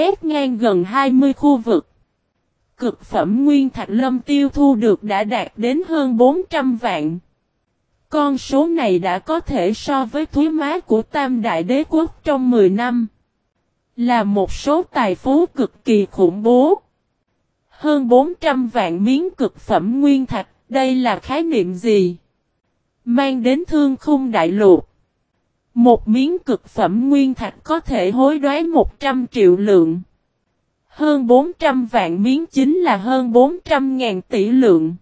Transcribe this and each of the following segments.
quét ngang gần 20 khu vực. Cực phẩm nguyên thạch lâm tiêu thu được đã đạt đến hơn 400 vạn. Con số này đã có thể so với thúy má của Tam Đại Đế Quốc trong 10 năm. Là một số tài phú cực kỳ khủng bố. Hơn 400 vạn miếng cực phẩm nguyên thạch, đây là khái niệm gì? Mang đến thương khung đại lục. Một miếng cực phẩm nguyên thạch có thể hối đoái 100 triệu lượng. Hơn 400 vạn miếng chính là hơn 400 ngàn tỷ lượng.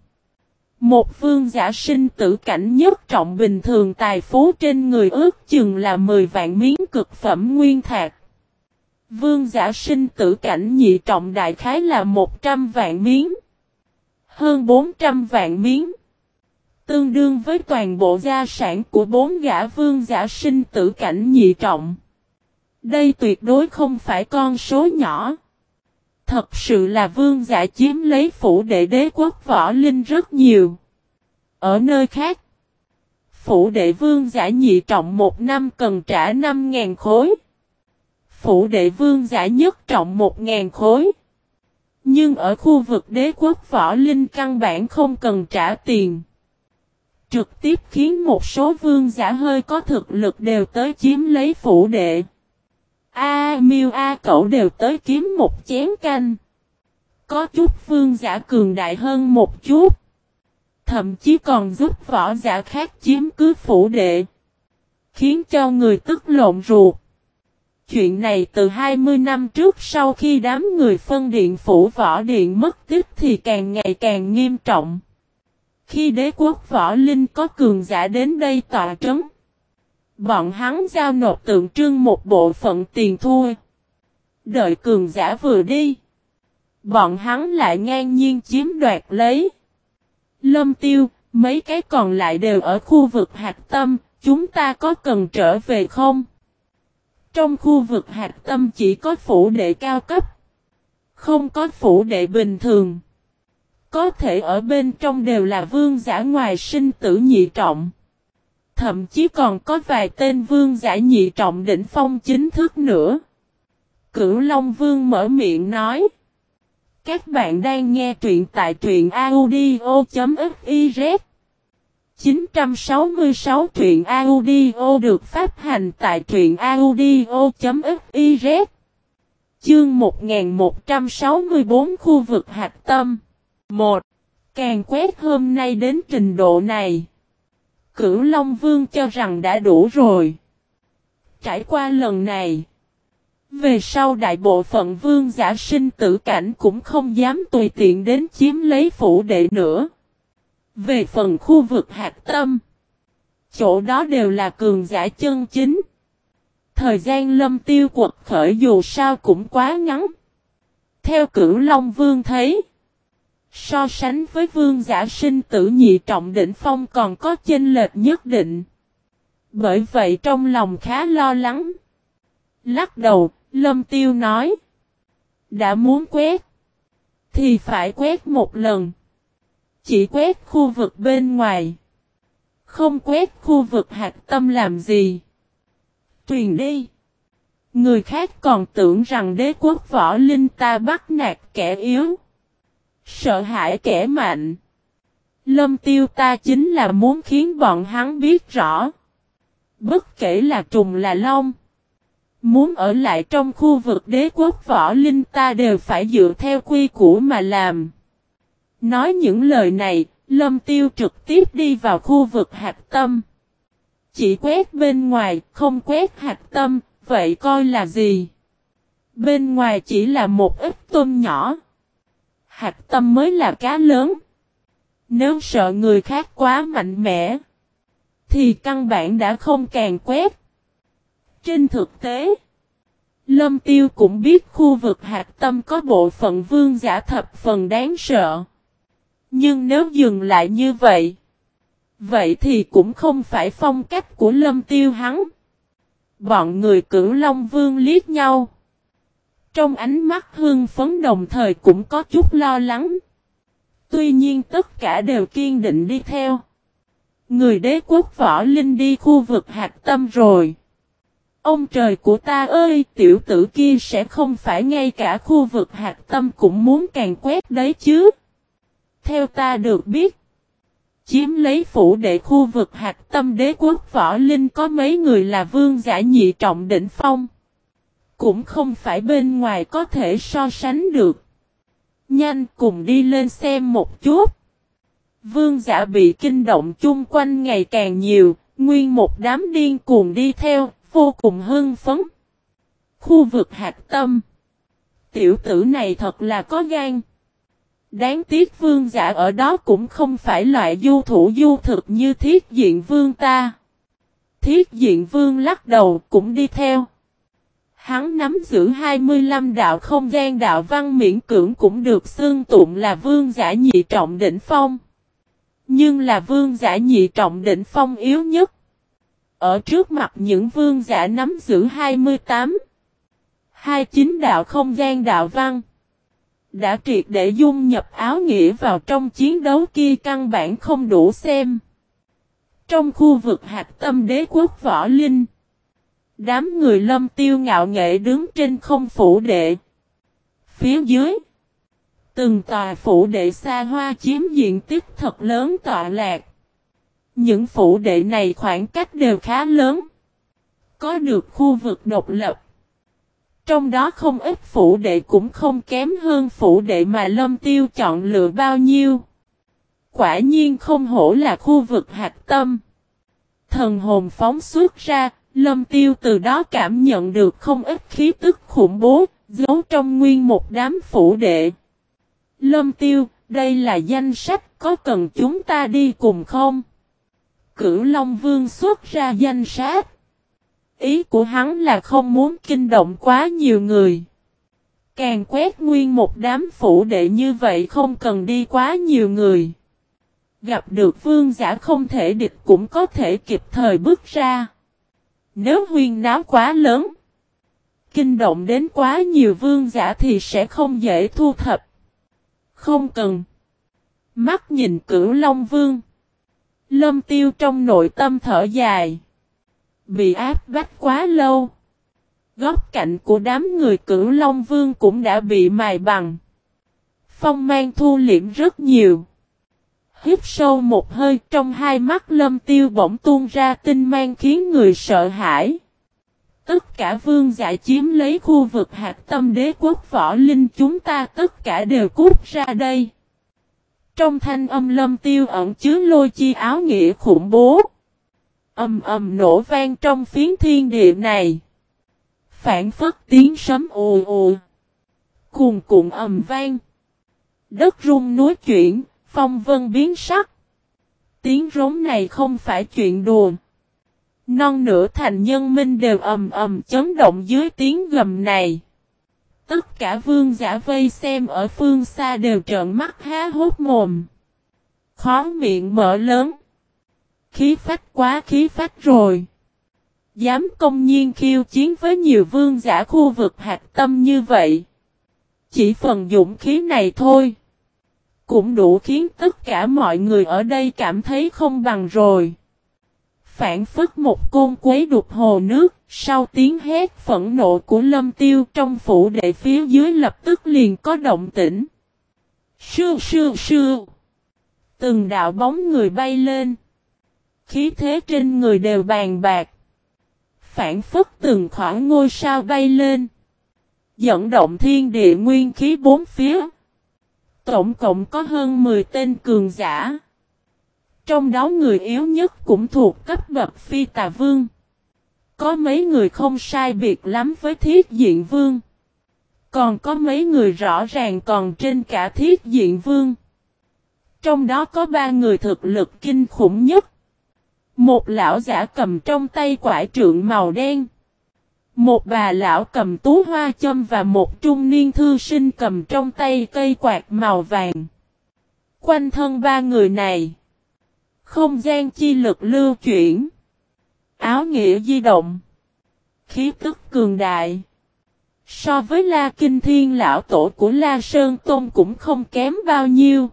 Một phương giả sinh tử cảnh nhất trọng bình thường tài phú trên người ước chừng là 10 vạn miếng cực phẩm nguyên thạch. Vương giả sinh tử cảnh nhị trọng đại khái là 100 vạn miếng. Hơn 400 vạn miếng. Tương đương với toàn bộ gia sản của bốn gã vương giả sinh tử cảnh nhị trọng. Đây tuyệt đối không phải con số nhỏ. Thật sự là vương giả chiếm lấy phủ đệ đế quốc võ linh rất nhiều. Ở nơi khác, phủ đệ vương giả nhị trọng một năm cần trả 5.000 khối. Phủ đệ vương giả nhất trọng 1.000 khối. Nhưng ở khu vực đế quốc võ linh căn bản không cần trả tiền. Trực tiếp khiến một số vương giả hơi có thực lực đều tới chiếm lấy phủ đệ. A miêu A cậu đều tới kiếm một chén canh. Có chút vương giả cường đại hơn một chút. Thậm chí còn giúp võ giả khác chiếm cứ phủ đệ. Khiến cho người tức lộn ruột. Chuyện này từ 20 năm trước sau khi đám người phân điện phủ võ điện mất tích thì càng ngày càng nghiêm trọng. Khi đế quốc võ linh có cường giả đến đây tọa trấn. Bọn hắn giao nộp tượng trưng một bộ phận tiền thua. Đợi cường giả vừa đi. Bọn hắn lại ngang nhiên chiếm đoạt lấy. Lâm tiêu, mấy cái còn lại đều ở khu vực hạt tâm, chúng ta có cần trở về không? Trong khu vực hạt tâm chỉ có phủ đệ cao cấp. Không có phủ đệ bình thường. Có thể ở bên trong đều là vương giả ngoài sinh tử nhị trọng. Thậm chí còn có vài tên vương giả nhị trọng đỉnh phong chính thức nữa. Cửu Long Vương mở miệng nói. Các bạn đang nghe truyện tại truyện audio.fif. 966 truyện audio được phát hành tại truyện audio.fiz Chương 1164 khu vực hạt tâm một Càng quét hôm nay đến trình độ này Cửu Long Vương cho rằng đã đủ rồi Trải qua lần này về sau đại bộ phận vương giả sinh tử cảnh cũng không dám tùy tiện đến chiếm lấy phủ đệ nữa. Về phần khu vực hạt tâm, chỗ đó đều là cường giả chân chính. Thời gian lâm tiêu quật khởi dù sao cũng quá ngắn. Theo cửu Long Vương thấy, so sánh với vương giả sinh tử nhị trọng đỉnh phong còn có chênh lệch nhất định. Bởi vậy trong lòng khá lo lắng. Lắc đầu, Lâm Tiêu nói. Đã muốn quét. Thì phải quét một lần. Chỉ quét khu vực bên ngoài. Không quét khu vực hạt tâm làm gì. Truyền đi. Người khác còn tưởng rằng đế quốc võ linh ta bắt nạt kẻ yếu. Sợ hãi kẻ mạnh. Lâm tiêu ta chính là muốn khiến bọn hắn biết rõ. Bất kể là trùng là long. Muốn ở lại trong khu vực đế quốc võ linh ta đều phải dựa theo quy củ mà làm. Nói những lời này, Lâm Tiêu trực tiếp đi vào khu vực hạt tâm. Chỉ quét bên ngoài, không quét hạt tâm, vậy coi là gì? Bên ngoài chỉ là một ít tôm nhỏ. Hạt tâm mới là cá lớn. Nếu sợ người khác quá mạnh mẽ, thì căn bản đã không càng quét. Trên thực tế, Lâm Tiêu cũng biết khu vực hạt tâm có bộ phận vương giả thập phần đáng sợ. Nhưng nếu dừng lại như vậy, vậy thì cũng không phải phong cách của Lâm Tiêu hắn. Bọn người cửu Long Vương liếc nhau. Trong ánh mắt hương phấn đồng thời cũng có chút lo lắng. Tuy nhiên tất cả đều kiên định đi theo. Người đế quốc võ linh đi khu vực hạt tâm rồi. Ông trời của ta ơi, tiểu tử kia sẽ không phải ngay cả khu vực hạt tâm cũng muốn càng quét đấy chứ. Theo ta được biết, chiếm lấy phủ đệ khu vực hạt tâm đế quốc võ linh có mấy người là vương giả nhị trọng đỉnh phong. Cũng không phải bên ngoài có thể so sánh được. Nhanh cùng đi lên xem một chút. Vương giả bị kinh động chung quanh ngày càng nhiều, nguyên một đám điên cuồng đi theo, vô cùng hưng phấn. Khu vực hạt tâm. Tiểu tử này thật là có gan. Đáng tiếc vương giả ở đó cũng không phải loại du thủ du thực như thiết diện vương ta. Thiết diện vương lắc đầu cũng đi theo. Hắn nắm giữ 25 đạo không gian đạo văn miễn cưỡng cũng được xương tụng là vương giả nhị trọng đỉnh phong. Nhưng là vương giả nhị trọng đỉnh phong yếu nhất. Ở trước mặt những vương giả nắm giữ 28, 29 đạo không gian đạo văn. Đã triệt để dung nhập áo nghĩa vào trong chiến đấu kia căn bản không đủ xem. Trong khu vực hạt tâm đế quốc võ linh. Đám người lâm tiêu ngạo nghệ đứng trên không phủ đệ. Phía dưới. Từng tòa phủ đệ xa hoa chiếm diện tích thật lớn tọa lạc. Những phủ đệ này khoảng cách đều khá lớn. Có được khu vực độc lập. Trong đó không ít phủ đệ cũng không kém hơn phủ đệ mà Lâm Tiêu chọn lựa bao nhiêu. Quả nhiên không hổ là khu vực hạt tâm. Thần hồn phóng xuất ra, Lâm Tiêu từ đó cảm nhận được không ít khí tức khủng bố, giấu trong nguyên một đám phủ đệ. Lâm Tiêu, đây là danh sách, có cần chúng ta đi cùng không? Cửu Long Vương xuất ra danh sách. Ý của hắn là không muốn kinh động quá nhiều người. Càng quét nguyên một đám phủ đệ như vậy không cần đi quá nhiều người. Gặp được vương giả không thể địch cũng có thể kịp thời bước ra. Nếu huyên náo quá lớn, kinh động đến quá nhiều vương giả thì sẽ không dễ thu thập. Không cần. Mắt nhìn cửu Long Vương. Lâm tiêu trong nội tâm thở dài. Bị áp bách quá lâu. Góc cạnh của đám người cửu Long Vương cũng đã bị mài bằng. Phong mang thu liễm rất nhiều. Hít sâu một hơi trong hai mắt lâm tiêu bỗng tuôn ra tinh mang khiến người sợ hãi. Tất cả vương giả chiếm lấy khu vực hạt tâm đế quốc võ linh chúng ta tất cả đều cút ra đây. Trong thanh âm lâm tiêu ẩn chứa lôi chi áo nghĩa khủng bố. Âm ầm nổ vang trong phiến thiên địa này. Phản phất tiếng sấm ồ ồ. Cuồn cuộn ầm vang. Đất rung núi chuyển, phong vân biến sắc. Tiếng rống này không phải chuyện đùa. Non nửa thành nhân minh đều ầm ầm chấn động dưới tiếng gầm này. Tất cả vương giả vây xem ở phương xa đều trợn mắt há hốt mồm. Khó miệng mở lớn. Khí phách quá khí phách rồi. Dám công nhiên khiêu chiến với nhiều vương giả khu vực hạt tâm như vậy. Chỉ phần dũng khí này thôi. Cũng đủ khiến tất cả mọi người ở đây cảm thấy không bằng rồi phản phức một côn quấy đục hồ nước, sau tiếng hét phẫn nộ của lâm tiêu trong phủ đệ phía dưới lập tức liền có động tĩnh. Sư sư sư. Từng đạo bóng người bay lên. Khí thế trên người đều bàn bạc. Phản phức từng khoảng ngôi sao bay lên. Dẫn động thiên địa nguyên khí bốn phía. Tổng cộng có hơn 10 tên cường giả. Trong đó người yếu nhất cũng thuộc cấp bậc phi tà vương. Có mấy người không sai biệt lắm với thiết diện vương. Còn có mấy người rõ ràng còn trên cả thiết diện vương. Trong đó có ba người thực lực kinh khủng nhất. Một lão giả cầm trong tay quải trượng màu đen. Một bà lão cầm tú hoa châm và một trung niên thư sinh cầm trong tay cây quạt màu vàng. Quanh thân ba người này. Không gian chi lực lưu chuyển. Áo nghĩa di động. Khí tức cường đại. So với La Kinh Thiên, lão tổ của La Sơn Tôn cũng không kém bao nhiêu.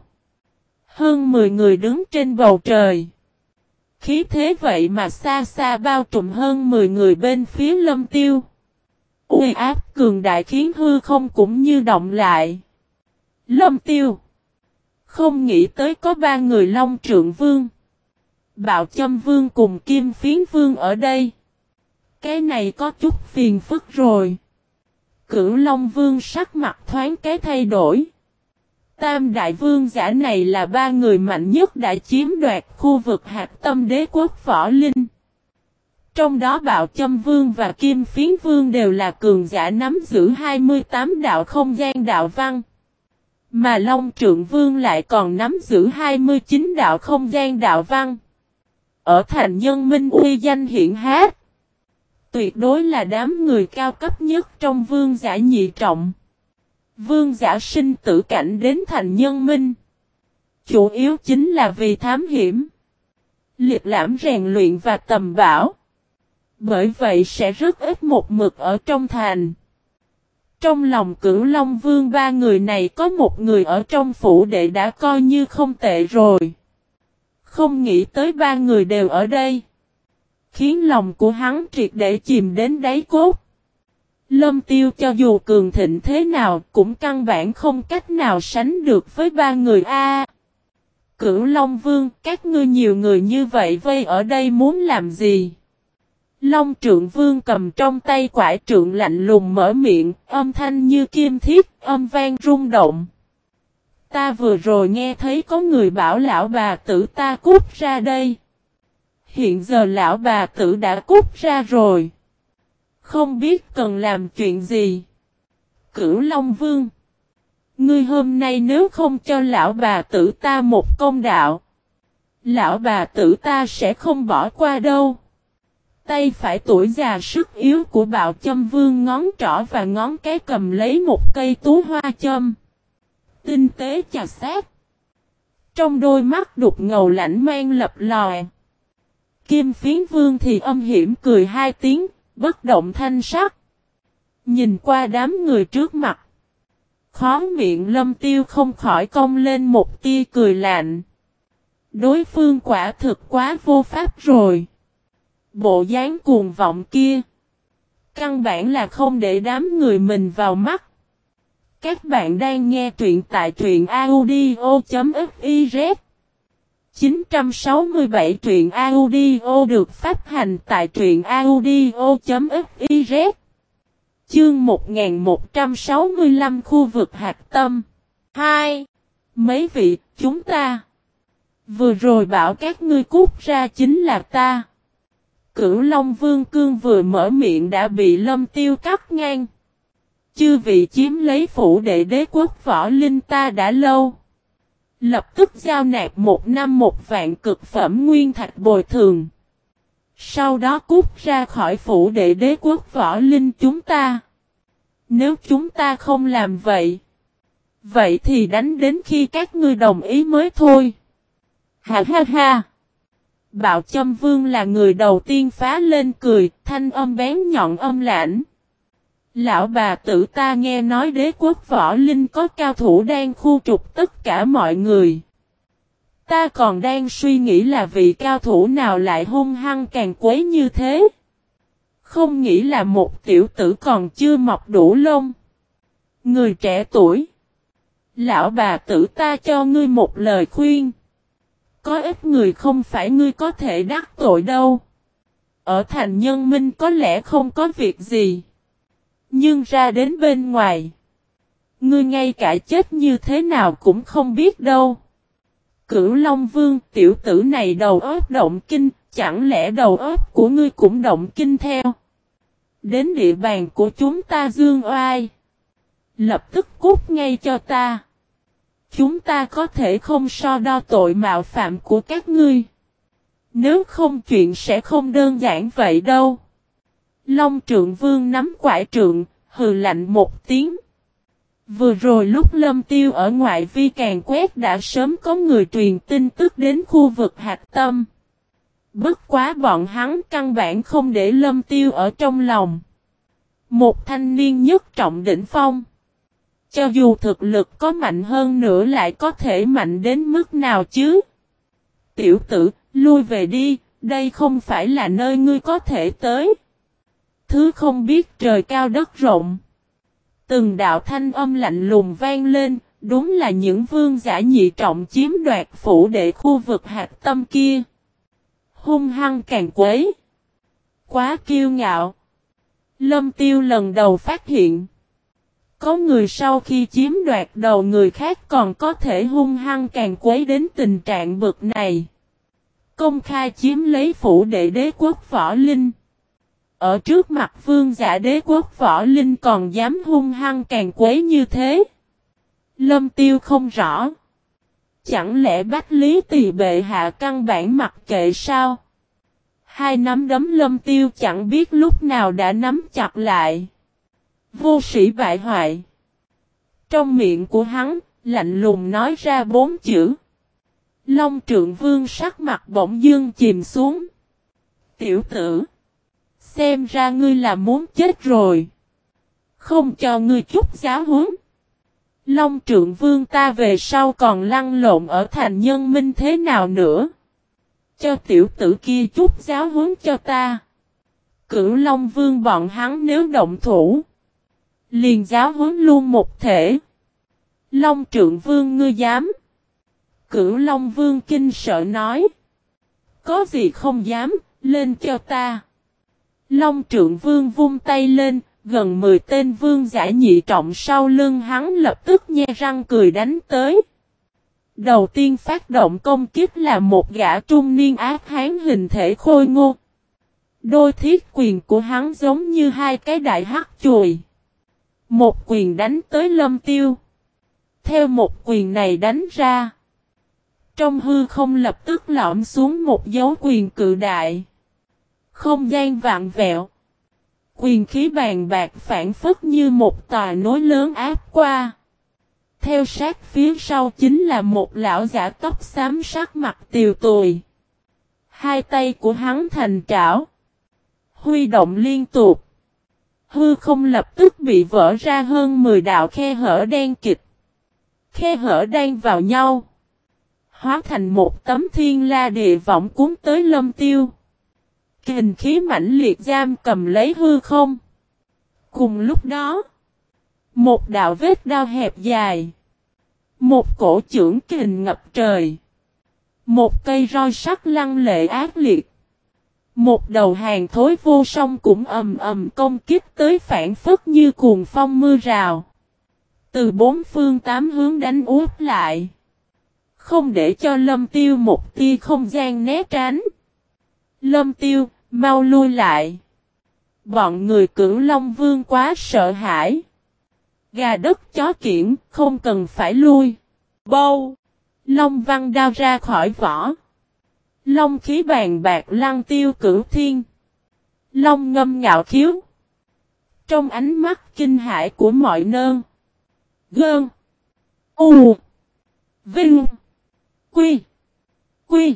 Hơn 10 người đứng trên bầu trời khí thế vậy mà xa xa bao trùm hơn 10 người bên phía lâm tiêu. Uy áp cường đại khiến hư không cũng như động lại. Lâm tiêu. Không nghĩ tới có ba người Long Trượng Vương. Bạo Châm Vương cùng Kim Phiến Vương ở đây. Cái này có chút phiền phức rồi. Cửu Long Vương sắc mặt thoáng cái thay đổi. Tam Đại Vương giả này là ba người mạnh nhất đã chiếm đoạt khu vực hạt tâm đế quốc Võ Linh. Trong đó Bạo Châm Vương và Kim Phiến Vương đều là cường giả nắm giữ 28 đạo không gian đạo văn. Mà Long Trượng Vương lại còn nắm giữ 29 đạo không gian đạo văn. Ở thành nhân minh uy danh hiện hát. Tuyệt đối là đám người cao cấp nhất trong vương giả nhị trọng. Vương giả sinh tử cảnh đến thành nhân minh. Chủ yếu chính là vì thám hiểm. Liệt lãm rèn luyện và tầm bảo. Bởi vậy sẽ rất ít một mực ở trong thành. Trong lòng cửu Long Vương ba người này có một người ở trong phủ đệ đã coi như không tệ rồi. Không nghĩ tới ba người đều ở đây. Khiến lòng của hắn triệt để chìm đến đáy cốt. Lâm tiêu cho dù cường thịnh thế nào cũng căn bản không cách nào sánh được với ba người A. Cửu Long Vương, các ngươi nhiều người như vậy vây ở đây muốn làm gì? Long trượng vương cầm trong tay quải trượng lạnh lùng mở miệng, âm thanh như kim thiết, âm vang rung động. Ta vừa rồi nghe thấy có người bảo lão bà tử ta cút ra đây. Hiện giờ lão bà tử đã cút ra rồi. Không biết cần làm chuyện gì. Cửu Long Vương. Ngươi hôm nay nếu không cho lão bà tử ta một công đạo. Lão bà tử ta sẽ không bỏ qua đâu. Tay phải tuổi già sức yếu của bạo châm vương ngón trỏ và ngón cái cầm lấy một cây tú hoa châm. Tinh tế chà sát. Trong đôi mắt đục ngầu lạnh mang lập lòi. Kim phiến vương thì âm hiểm cười hai tiếng, bất động thanh sắc. Nhìn qua đám người trước mặt. Khó miệng lâm tiêu không khỏi cong lên một tia cười lạnh. Đối phương quả thực quá vô pháp rồi. Bộ dáng cuồng vọng kia. Căn bản là không để đám người mình vào mắt. Các bạn đang nghe truyện tại truyện audio.fif 967 truyện audio được phát hành tại truyện audio.fiz Chương 1165 khu vực hạt tâm 2. Mấy vị, chúng ta Vừa rồi bảo các ngươi cút ra chính là ta Cửu Long Vương Cương vừa mở miệng đã bị lâm tiêu cắt ngang. Chư vị chiếm lấy phủ đệ đế quốc võ linh ta đã lâu. Lập tức giao nạp một năm một vạn cực phẩm nguyên thạch bồi thường. Sau đó cút ra khỏi phủ đệ đế quốc võ linh chúng ta. Nếu chúng ta không làm vậy. Vậy thì đánh đến khi các ngươi đồng ý mới thôi. Ha ha ha. Bạo Châm Vương là người đầu tiên phá lên cười, thanh âm bén nhọn âm lãnh. Lão bà tử ta nghe nói đế quốc võ linh có cao thủ đang khu trục tất cả mọi người. Ta còn đang suy nghĩ là vị cao thủ nào lại hung hăng càng quấy như thế. Không nghĩ là một tiểu tử còn chưa mọc đủ lông. Người trẻ tuổi. Lão bà tử ta cho ngươi một lời khuyên. Có ít người không phải ngươi có thể đắc tội đâu. Ở thành nhân minh có lẽ không có việc gì. Nhưng ra đến bên ngoài. Ngươi ngay cả chết như thế nào cũng không biết đâu. Cửu Long Vương tiểu tử này đầu óc động kinh, chẳng lẽ đầu óc của ngươi cũng động kinh theo. Đến địa bàn của chúng ta dương oai. Lập tức cút ngay cho ta. Chúng ta có thể không so đo tội mạo phạm của các ngươi. Nếu không chuyện sẽ không đơn giản vậy đâu. Long trượng vương nắm quải trượng, hừ lạnh một tiếng. Vừa rồi lúc lâm tiêu ở ngoại vi càng quét đã sớm có người truyền tin tức đến khu vực hạt tâm. Bất quá bọn hắn căn bản không để lâm tiêu ở trong lòng. Một thanh niên nhất trọng đỉnh phong. Cho dù thực lực có mạnh hơn nữa lại có thể mạnh đến mức nào chứ? Tiểu tử, lui về đi, Đây không phải là nơi ngươi có thể tới. Thứ không biết trời cao đất rộng. Từng đạo thanh âm lạnh lùng vang lên, đúng là những vương giả nhị trọng chiếm đoạt phủ đệ khu vực hạt tâm kia. Hung hăng càng quấy. Quá kiêu ngạo. Lâm tiêu lần đầu phát hiện. Có người sau khi chiếm đoạt đầu người khác còn có thể hung hăng càng quấy đến tình trạng bực này. Công khai chiếm lấy phủ đệ đế quốc võ linh. Ở trước mặt vương giả đế quốc võ linh còn dám hung hăng càng quấy như thế. Lâm tiêu không rõ. Chẳng lẽ bách lý tỳ bệ hạ căn bản mặc kệ sao? Hai nắm đấm lâm tiêu chẳng biết lúc nào đã nắm chặt lại. Vô sĩ bại hoại. Trong miệng của hắn, lạnh lùng nói ra bốn chữ. Long trượng vương sắc mặt bỗng dương chìm xuống. Tiểu tử. Xem ra ngươi là muốn chết rồi. Không cho ngươi chút giáo huấn. Long trượng vương ta về sau còn lăn lộn ở thành nhân minh thế nào nữa. Cho tiểu tử kia chút giáo huấn cho ta. Cửu Long vương bọn hắn nếu động thủ. Liền giáo huấn luôn một thể. Long trượng vương ngươi dám. Cửu Long vương kinh sợ nói. Có gì không dám, lên cho ta. Long trượng vương vung tay lên, gần 10 tên vương giả nhị trọng sau lưng hắn lập tức nhe răng cười đánh tới. Đầu tiên phát động công kích là một gã trung niên ác hán hình thể khôi ngô. Đôi thiết quyền của hắn giống như hai cái đại hắc chùi. Một quyền đánh tới lâm tiêu. Theo một quyền này đánh ra. Trong hư không lập tức lõm xuống một dấu quyền cự đại. Không gian vạn vẹo. Quyền khí bàn bạc phản phất như một tòa nối lớn áp qua. Theo sát phía sau chính là một lão giả tóc xám sắc mặt tiều tùi. Hai tay của hắn thành trảo. Huy động liên tục. Hư không lập tức bị vỡ ra hơn 10 đạo khe hở đen kịch. Khe hở đen vào nhau. Hóa thành một tấm thiên la địa võng cuốn tới lâm tiêu. Kình khí mãnh liệt giam cầm lấy hư không. Cùng lúc đó, một đạo vết đao hẹp dài. Một cổ trưởng kình ngập trời. Một cây roi sắt lăng lệ ác liệt. Một đầu hàng thối vô song cũng ầm ầm công kích tới phản phất như cuồng phong mưa rào. Từ bốn phương tám hướng đánh úp lại. Không để cho lâm tiêu một tia không gian né tránh. Lâm tiêu, mau lui lại. Bọn người cửu Long Vương quá sợ hãi. Gà đất chó kiển, không cần phải lui. Bâu! Long văn đao ra khỏi vỏ. Long khí bàn bạc lăng tiêu cửu thiên. Long ngâm ngạo khiếu. Trong ánh mắt kinh hãi của mọi nơn. Gơn. U. Vinh. Quy. Quy.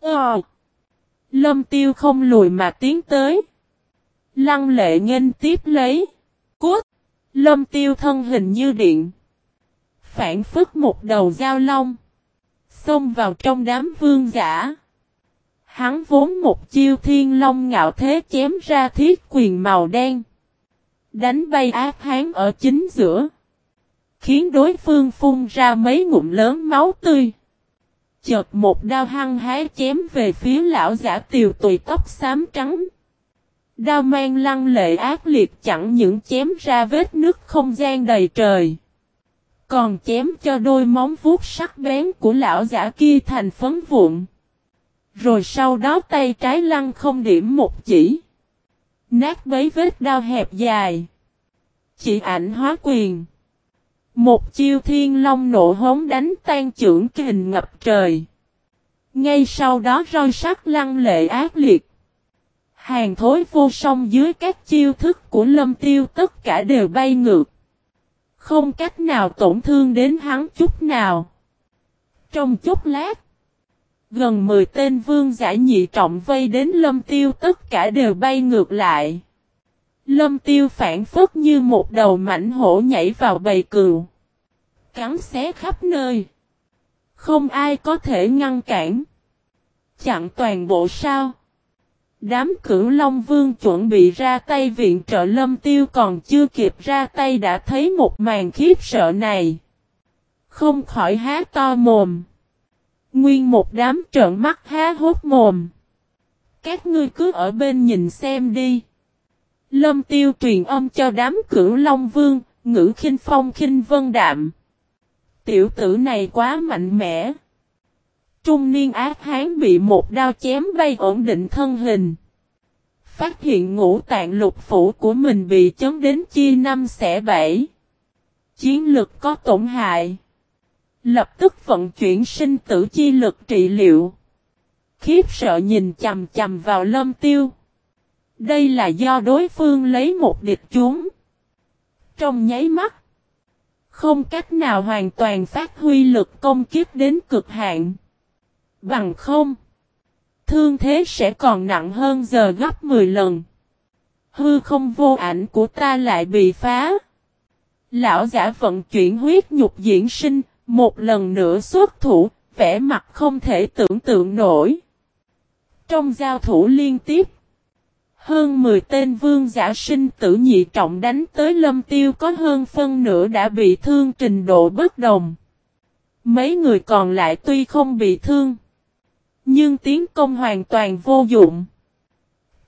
Ờ. Lâm tiêu không lùi mà tiến tới. Lăng lệ nghênh tiếp lấy. Cút. Lâm tiêu thân hình như điện. Phản phức một đầu dao long. Xông vào trong đám vương giả. Hắn vốn một chiêu thiên long ngạo thế chém ra thiết quyền màu đen. Đánh bay ác hán ở chính giữa. Khiến đối phương phun ra mấy ngụm lớn máu tươi. Chợt một đao hăng hái chém về phía lão giả tiều tùy tóc xám trắng. Đao mang lăng lệ ác liệt chẳng những chém ra vết nước không gian đầy trời. Còn chém cho đôi móng vuốt sắc bén của lão giả kia thành phấn vụn. Rồi sau đó tay trái lăng không điểm một chỉ. Nát bấy vết đao hẹp dài. Chỉ ảnh hóa quyền. Một chiêu thiên long nộ hống đánh tan trưởng kình ngập trời. Ngay sau đó roi sắc lăng lệ ác liệt. Hàng thối vô song dưới các chiêu thức của lâm tiêu tất cả đều bay ngược. Không cách nào tổn thương đến hắn chút nào. Trong chút lát. Gần 10 tên vương giả nhị trọng vây đến lâm tiêu tất cả đều bay ngược lại. Lâm tiêu phản phất như một đầu mảnh hổ nhảy vào bầy cừu. Cắn xé khắp nơi. Không ai có thể ngăn cản. chặn toàn bộ sao? Đám cửu Long Vương chuẩn bị ra tay viện trợ lâm tiêu còn chưa kịp ra tay đã thấy một màn khiếp sợ này. Không khỏi há to mồm. Nguyên một đám trợn mắt há hốt mồm. Các ngươi cứ ở bên nhìn xem đi. Lâm tiêu truyền âm cho đám cửu Long Vương, ngữ khinh phong khinh vân đạm. Tiểu tử này quá mạnh mẽ. Trung niên ác hán bị một đao chém bay ổn định thân hình. Phát hiện ngũ tạng lục phủ của mình bị chấn đến chia năm xẻ bảy. Chiến lực có tổn hại. Lập tức vận chuyển sinh tử chi lực trị liệu. Khiếp sợ nhìn chầm chầm vào lâm tiêu. Đây là do đối phương lấy một địch chúng. Trong nháy mắt. Không cách nào hoàn toàn phát huy lực công kiếp đến cực hạn. Bằng không. Thương thế sẽ còn nặng hơn giờ gấp 10 lần. Hư không vô ảnh của ta lại bị phá. Lão giả vận chuyển huyết nhục diễn sinh, một lần nữa xuất thủ, vẻ mặt không thể tưởng tượng nổi. Trong giao thủ liên tiếp, hơn 10 tên vương giả sinh tử nhị trọng đánh tới lâm tiêu có hơn phân nửa đã bị thương trình độ bất đồng. Mấy người còn lại tuy không bị thương, nhưng tiến công hoàn toàn vô dụng.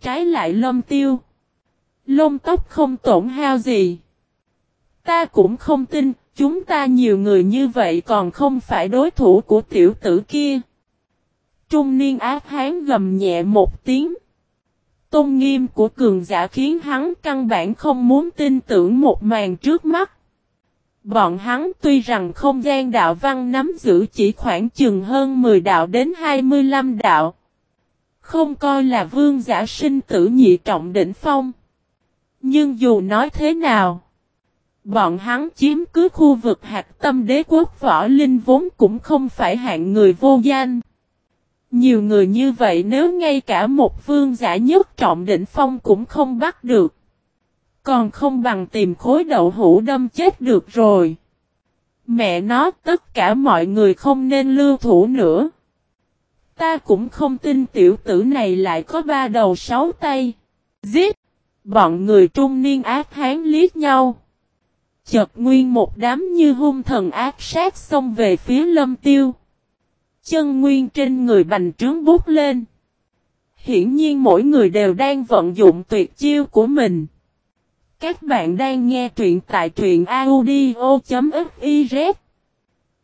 Trái lại lâm tiêu. Lông tóc không tổn hao gì. Ta cũng không tin, chúng ta nhiều người như vậy còn không phải đối thủ của tiểu tử kia. Trung niên ác hán gầm nhẹ một tiếng. Tôn nghiêm của cường giả khiến hắn căn bản không muốn tin tưởng một màn trước mắt. Bọn hắn tuy rằng không gian đạo văn nắm giữ chỉ khoảng chừng hơn 10 đạo đến 25 đạo. Không coi là vương giả sinh tử nhị trọng đỉnh phong. Nhưng dù nói thế nào, bọn hắn chiếm cứ khu vực hạt tâm đế quốc võ linh vốn cũng không phải hạng người vô danh. Nhiều người như vậy nếu ngay cả một vương giả nhất trọng đỉnh phong cũng không bắt được. Còn không bằng tìm khối đậu hũ đâm chết được rồi. Mẹ nó, tất cả mọi người không nên lưu thủ nữa. Ta cũng không tin tiểu tử này lại có ba đầu sáu tay. Giết! Bọn người trung niên ác hán liếc nhau. Chợt nguyên một đám như hung thần ác sát xông về phía lâm tiêu. Chân nguyên trên người bành trướng bút lên. Hiển nhiên mỗi người đều đang vận dụng tuyệt chiêu của mình. Các bạn đang nghe truyện tại truyện audio.fiz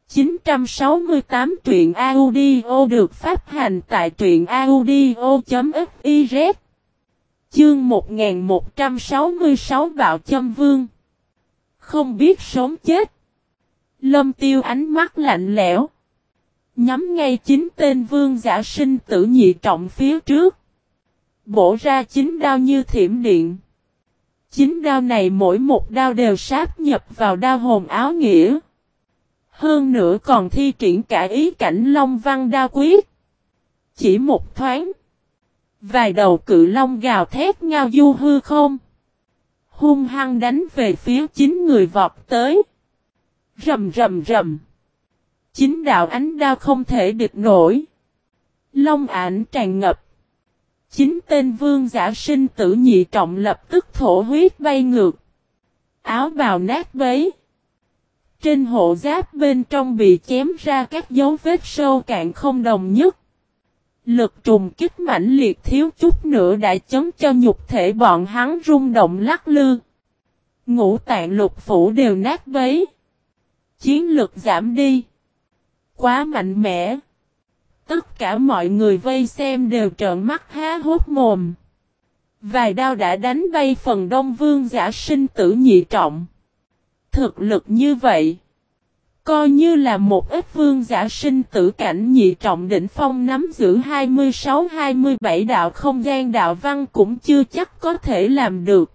968 truyện audio được phát hành tại truyện audio.fiz Chương 1166 Bạo Châm Vương. Không biết sống chết. Lâm tiêu ánh mắt lạnh lẽo. Nhắm ngay chính tên vương giả sinh tử nhị trọng phía trước Bổ ra chính đao như thiểm điện Chính đao này mỗi một đao đều sáp nhập vào đao hồn áo nghĩa. Hơn nữa còn thi triển cả ý cảnh long văn đao quyết. Chỉ một thoáng. Vài đầu cự long gào thét ngao du hư không. Hung hăng đánh về phía chính người vọt tới. Rầm rầm rầm. Chính đạo ánh đao không thể địch nổi. Long ảnh tràn ngập. Chính tên vương giả sinh tử nhị trọng lập tức thổ huyết bay ngược. Áo bào nát bấy. Trên hộ giáp bên trong bị chém ra các dấu vết sâu cạn không đồng nhất. Lực trùng kích mãnh liệt thiếu chút nữa đã chấm cho nhục thể bọn hắn rung động lắc lư. Ngũ tạng lục phủ đều nát bấy. Chiến lực giảm đi. Quá mạnh mẽ. Tất cả mọi người vây xem đều trợn mắt há hốt mồm. Vài đao đã đánh bay phần đông vương giả sinh tử nhị trọng. Thực lực như vậy. Coi như là một ít vương giả sinh tử cảnh nhị trọng đỉnh phong nắm giữ 26-27 đạo không gian đạo văn cũng chưa chắc có thể làm được.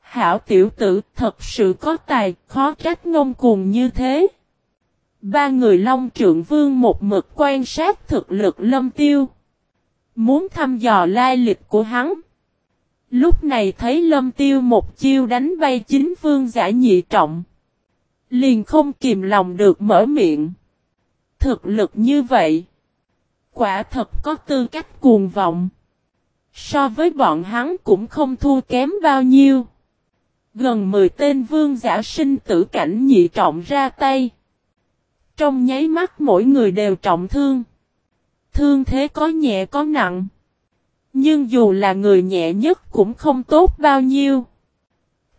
Hảo tiểu tử, thật sự có tài, khó trách ngông cuồng như thế. Ba người Long Trượng Vương một mực quan sát thực lực lâm tiêu. Muốn thăm dò lai lịch của hắn. Lúc này thấy lâm tiêu một chiêu đánh bay chính vương giả nhị trọng. Liền không kìm lòng được mở miệng. Thực lực như vậy. Quả thật có tư cách cuồng vọng. So với bọn hắn cũng không thua kém bao nhiêu. Gần 10 tên vương giả sinh tử cảnh nhị trọng ra tay. Trong nháy mắt mỗi người đều trọng thương. Thương thế có nhẹ có nặng. Nhưng dù là người nhẹ nhất cũng không tốt bao nhiêu.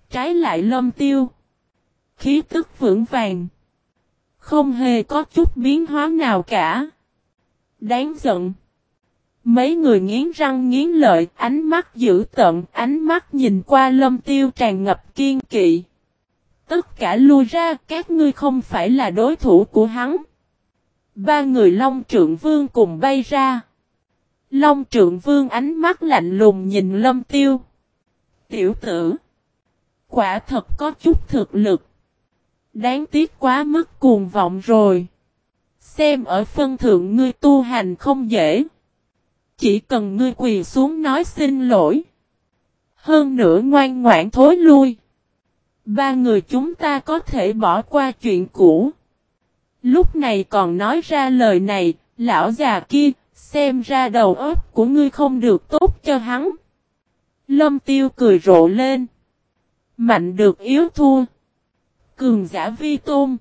Trái lại lâm tiêu. Khí tức vững vàng. Không hề có chút biến hóa nào cả. Đáng giận. Mấy người nghiến răng nghiến lợi, ánh mắt dữ tận, ánh mắt nhìn qua lâm tiêu tràn ngập kiên kỵ. Tất cả lui ra, các ngươi không phải là đối thủ của hắn. Ba người Long Trượng Vương cùng bay ra. Long Trượng Vương ánh mắt lạnh lùng nhìn lâm tiêu. Tiểu tử. Quả thật có chút thực lực. Đáng tiếc quá mức cuồng vọng rồi. Xem ở phân thượng ngươi tu hành không dễ. Chỉ cần ngươi quỳ xuống nói xin lỗi. Hơn nữa ngoan ngoãn thối lui. Ba người chúng ta có thể bỏ qua chuyện cũ. Lúc này còn nói ra lời này, lão già kia, xem ra đầu óc của ngươi không được tốt cho hắn. Lâm tiêu cười rộ lên. Mạnh được yếu thua. Cường giả vi tôn.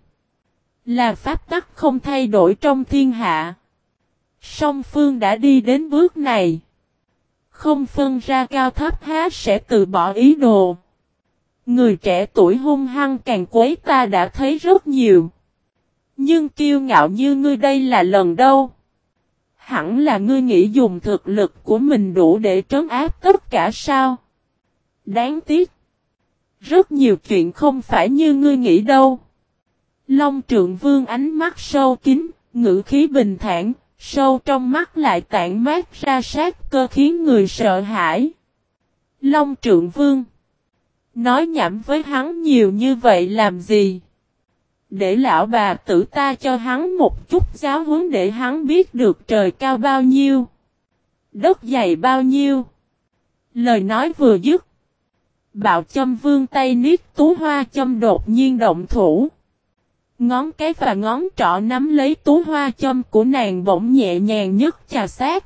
Là pháp tắc không thay đổi trong thiên hạ. Song phương đã đi đến bước này. Không phân ra cao thấp há sẽ từ bỏ ý đồ. Người trẻ tuổi hung hăng càng quấy ta đã thấy rất nhiều. Nhưng kiêu ngạo như ngươi đây là lần đâu. Hẳn là ngươi nghĩ dùng thực lực của mình đủ để trấn áp tất cả sao. Đáng tiếc. Rất nhiều chuyện không phải như ngươi nghĩ đâu. Long trượng vương ánh mắt sâu kín, ngữ khí bình thản, sâu trong mắt lại tản mát ra sát cơ khiến người sợ hãi. Long trượng vương Nói nhảm với hắn nhiều như vậy làm gì? Để lão bà tử ta cho hắn một chút giáo huấn để hắn biết được trời cao bao nhiêu. Đất dày bao nhiêu. Lời nói vừa dứt. Bạo châm vương tay niết tú hoa châm đột nhiên động thủ. Ngón cái và ngón trỏ nắm lấy tú hoa châm của nàng bỗng nhẹ nhàng nhất chà sát.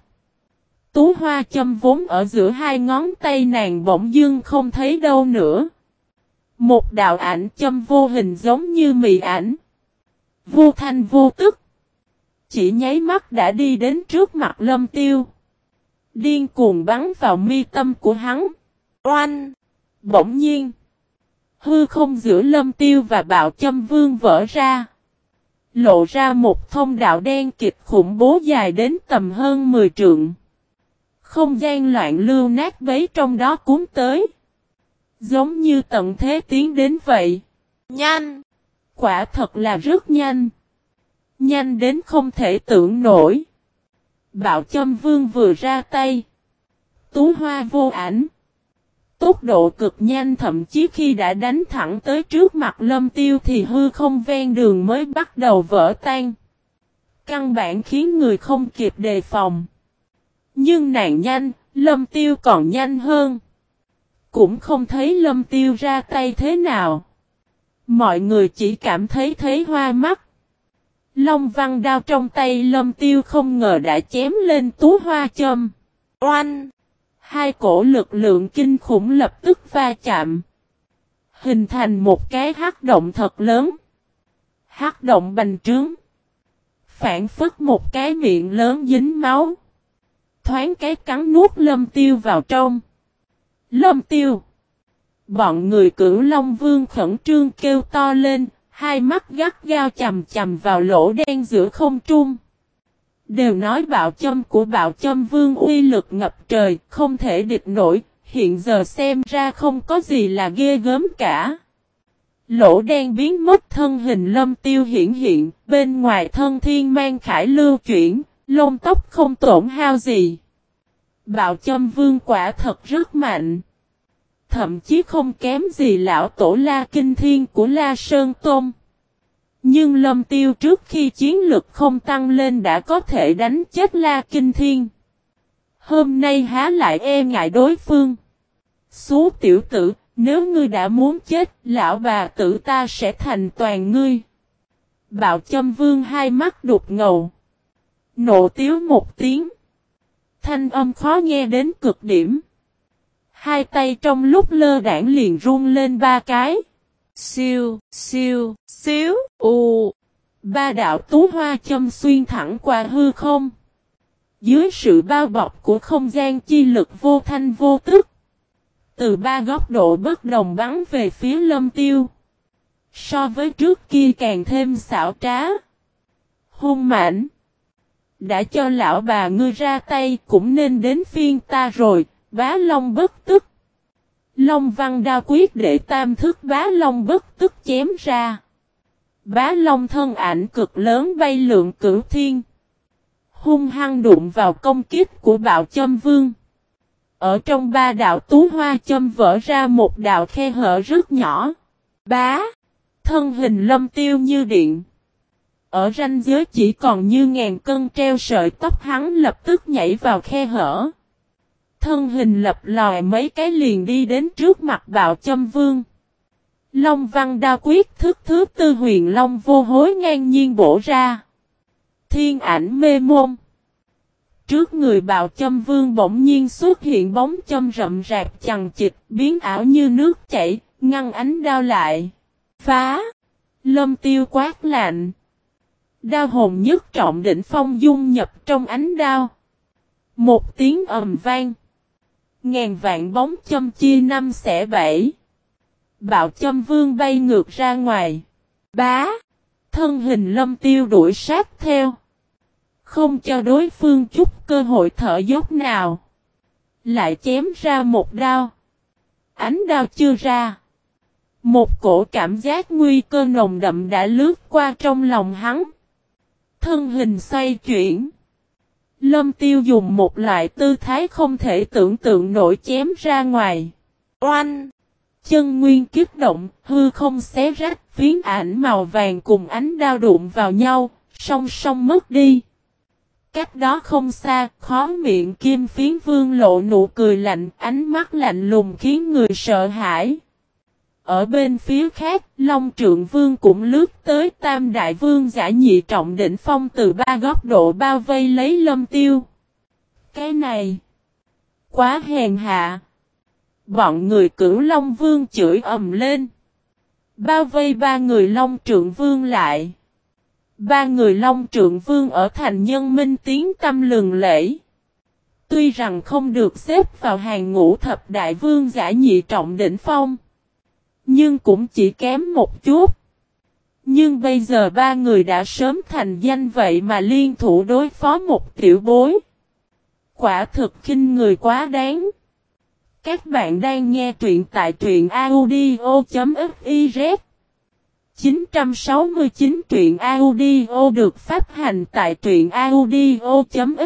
Tú hoa châm vốn ở giữa hai ngón tay nàng bỗng dưng không thấy đâu nữa. Một đạo ảnh châm vô hình giống như mì ảnh. Vô thanh vô tức. Chỉ nháy mắt đã đi đến trước mặt lâm tiêu. Điên cuồng bắn vào mi tâm của hắn. Oanh! Bỗng nhiên! Hư không giữa lâm tiêu và bạo châm vương vỡ ra. Lộ ra một thông đạo đen kịch khủng bố dài đến tầm hơn 10 trượng. Không gian loạn lưu nát bấy trong đó cuốn tới. Giống như tận thế tiến đến vậy. Nhanh! Quả thật là rất nhanh. Nhanh đến không thể tưởng nổi. Bạo châm vương vừa ra tay. Tú hoa vô ảnh. Tốc độ cực nhanh thậm chí khi đã đánh thẳng tới trước mặt lâm tiêu thì hư không ven đường mới bắt đầu vỡ tan. Căn bản khiến người không kịp đề phòng. Nhưng nàng nhanh, lâm tiêu còn nhanh hơn. Cũng không thấy lâm tiêu ra tay thế nào. Mọi người chỉ cảm thấy thấy hoa mắt. Long văn đao trong tay lâm tiêu không ngờ đã chém lên tú hoa châm. Oanh! Hai cổ lực lượng kinh khủng lập tức va chạm. Hình thành một cái hắc động thật lớn. Hắc động bành trướng. Phản phất một cái miệng lớn dính máu. Thoáng cái cắn nuốt lâm tiêu vào trong. Lâm tiêu. Bọn người cửu Long Vương khẩn trương kêu to lên, hai mắt gắt gao chầm chầm vào lỗ đen giữa không trung. Đều nói bạo châm của bạo châm vương uy lực ngập trời, không thể địch nổi, hiện giờ xem ra không có gì là ghê gớm cả. Lỗ đen biến mất thân hình lâm tiêu hiển hiện, bên ngoài thân thiên mang khải lưu chuyển, lông tóc không tổn hao gì. Bạo châm vương quả thật rất mạnh. Thậm chí không kém gì lão tổ la kinh thiên của la sơn tôn. Nhưng lâm tiêu trước khi chiến lực không tăng lên đã có thể đánh chết la kinh thiên. Hôm nay há lại e ngại đối phương. Xú tiểu tử, nếu ngươi đã muốn chết, lão bà tử ta sẽ thành toàn ngươi. Bạo châm vương hai mắt đục ngầu. Nộ tiếu một tiếng. Thanh âm khó nghe đến cực điểm. Hai tay trong lúc lơ đảng liền run lên ba cái. Siêu, siêu, xíu, u. Ba đạo tú hoa châm xuyên thẳng qua hư không. Dưới sự bao bọc của không gian chi lực vô thanh vô tức. Từ ba góc độ bất đồng bắn về phía lâm tiêu. So với trước kia càng thêm xảo trá. Hung mãnh. Đã cho lão bà ngươi ra tay cũng nên đến phiên ta rồi, bá long bất tức. Long văn đa quyết để tam thức bá long bất tức chém ra. Bá long thân ảnh cực lớn bay lượng cửu thiên. Hung hăng đụng vào công kích của bạo châm vương. Ở trong ba đạo tú hoa châm vỡ ra một đạo khe hở rất nhỏ. Bá. Thân hình lâm tiêu như điện. Ở ranh giới chỉ còn như ngàn cân treo sợi tóc hắn lập tức nhảy vào khe hở. Thân hình lập lòi mấy cái liền đi đến trước mặt bạo châm vương. Long văn đa quyết thức thứ tư huyền long vô hối ngang nhiên bổ ra. Thiên ảnh mê môn. Trước người bạo châm vương bỗng nhiên xuất hiện bóng châm rậm rạp chằng chịch biến ảo như nước chảy, ngăn ánh đao lại. Phá! Lâm tiêu quát lạnh. Đao hồn nhất trọng đỉnh phong dung nhập trong ánh đao. Một tiếng ầm vang. Ngàn vạn bóng châm chia năm xẻ bảy. Bạo châm vương bay ngược ra ngoài. Bá. Thân hình lâm tiêu đuổi sát theo. Không cho đối phương chút cơ hội thở dốc nào. Lại chém ra một đao. Ánh đao chưa ra. Một cổ cảm giác nguy cơ nồng đậm đã lướt qua trong lòng hắn. Thân hình xoay chuyển. Lâm tiêu dùng một loại tư thái không thể tưởng tượng nổi chém ra ngoài. Oanh! Chân nguyên kiếp động, hư không xé rách, phiến ảnh màu vàng cùng ánh đao đụng vào nhau, song song mất đi. Cách đó không xa, khó miệng kim phiến vương lộ nụ cười lạnh, ánh mắt lạnh lùng khiến người sợ hãi. Ở bên phía khác, Long Trượng Vương cũng lướt tới Tam Đại Vương giả nhị trọng đỉnh phong từ ba góc độ bao vây lấy lâm tiêu. Cái này, quá hèn hạ. Bọn người cửu Long Vương chửi ầm lên. Bao vây ba người Long Trượng Vương lại. Ba người Long Trượng Vương ở thành nhân minh tiếng tâm lường lễ. Tuy rằng không được xếp vào hàng ngũ thập đại vương giả nhị trọng đỉnh phong. Nhưng cũng chỉ kém một chút. Nhưng bây giờ ba người đã sớm thành danh vậy mà liên thủ đối phó một tiểu bối. Quả thực khinh người quá đáng. Các bạn đang nghe truyện tại truyện audio.fiz 969 truyện audio được phát hành tại truyện audio.fiz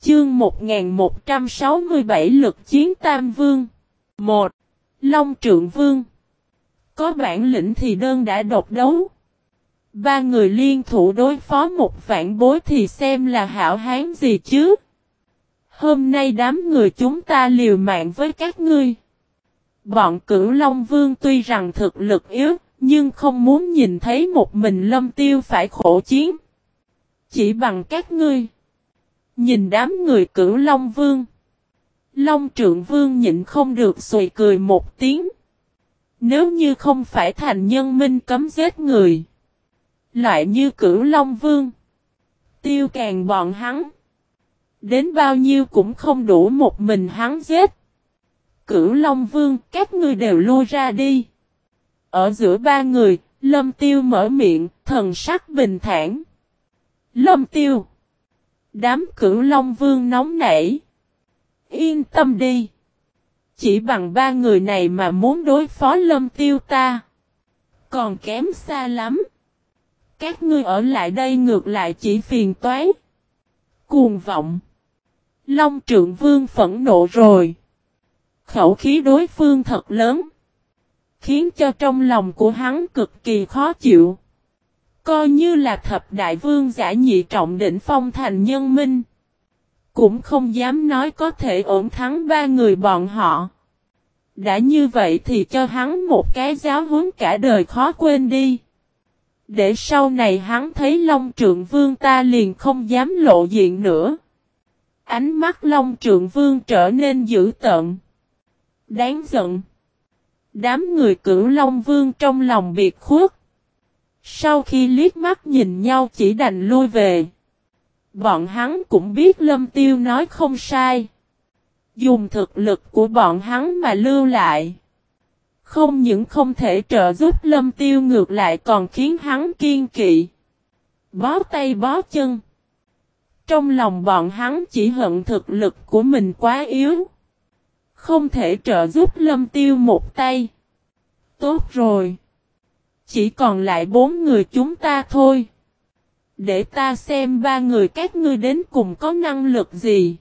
Chương 1167 lực chiến Tam Vương 1. Long Trượng Vương Có bản lĩnh thì đơn đã độc đấu. Ba người liên thủ đối phó một vạn bối thì xem là hảo hán gì chứ. Hôm nay đám người chúng ta liều mạng với các ngươi. Bọn cửu Long Vương tuy rằng thực lực yếu, nhưng không muốn nhìn thấy một mình lâm tiêu phải khổ chiến. Chỉ bằng các ngươi. Nhìn đám người cửu Long Vương. Long trượng vương nhịn không được sùi cười một tiếng. Nếu như không phải thành nhân minh cấm giết người. Lại như cửu Long Vương. Tiêu càng bọn hắn. Đến bao nhiêu cũng không đủ một mình hắn giết. Cửu Long Vương các ngươi đều lôi ra đi. Ở giữa ba người, Lâm Tiêu mở miệng, thần sắc bình thản. Lâm Tiêu. Đám cửu Long Vương nóng nảy. Yên tâm đi. Chỉ bằng ba người này mà muốn đối phó lâm tiêu ta. Còn kém xa lắm. Các ngươi ở lại đây ngược lại chỉ phiền toái. Cuồng vọng. Long trượng vương phẫn nộ rồi. Khẩu khí đối phương thật lớn. Khiến cho trong lòng của hắn cực kỳ khó chịu. Coi như là thập đại vương giả nhị trọng định phong thành nhân minh. Cũng không dám nói có thể ổn thắng ba người bọn họ. Đã như vậy thì cho hắn một cái giáo huấn cả đời khó quên đi. Để sau này hắn thấy Long Trượng Vương ta liền không dám lộ diện nữa. Ánh mắt Long Trượng Vương trở nên dữ tợn. Đáng giận. Đám người cửu Long Vương trong lòng biệt khuất. Sau khi liếc mắt nhìn nhau chỉ đành lui về. Bọn hắn cũng biết Lâm Tiêu nói không sai. Dùng thực lực của bọn hắn mà lưu lại. Không những không thể trợ giúp Lâm Tiêu ngược lại còn khiến hắn kiên kỵ. Bó tay bó chân. Trong lòng bọn hắn chỉ hận thực lực của mình quá yếu. Không thể trợ giúp Lâm Tiêu một tay. Tốt rồi. Chỉ còn lại bốn người chúng ta thôi. Để ta xem ba người các ngươi đến cùng có năng lực gì.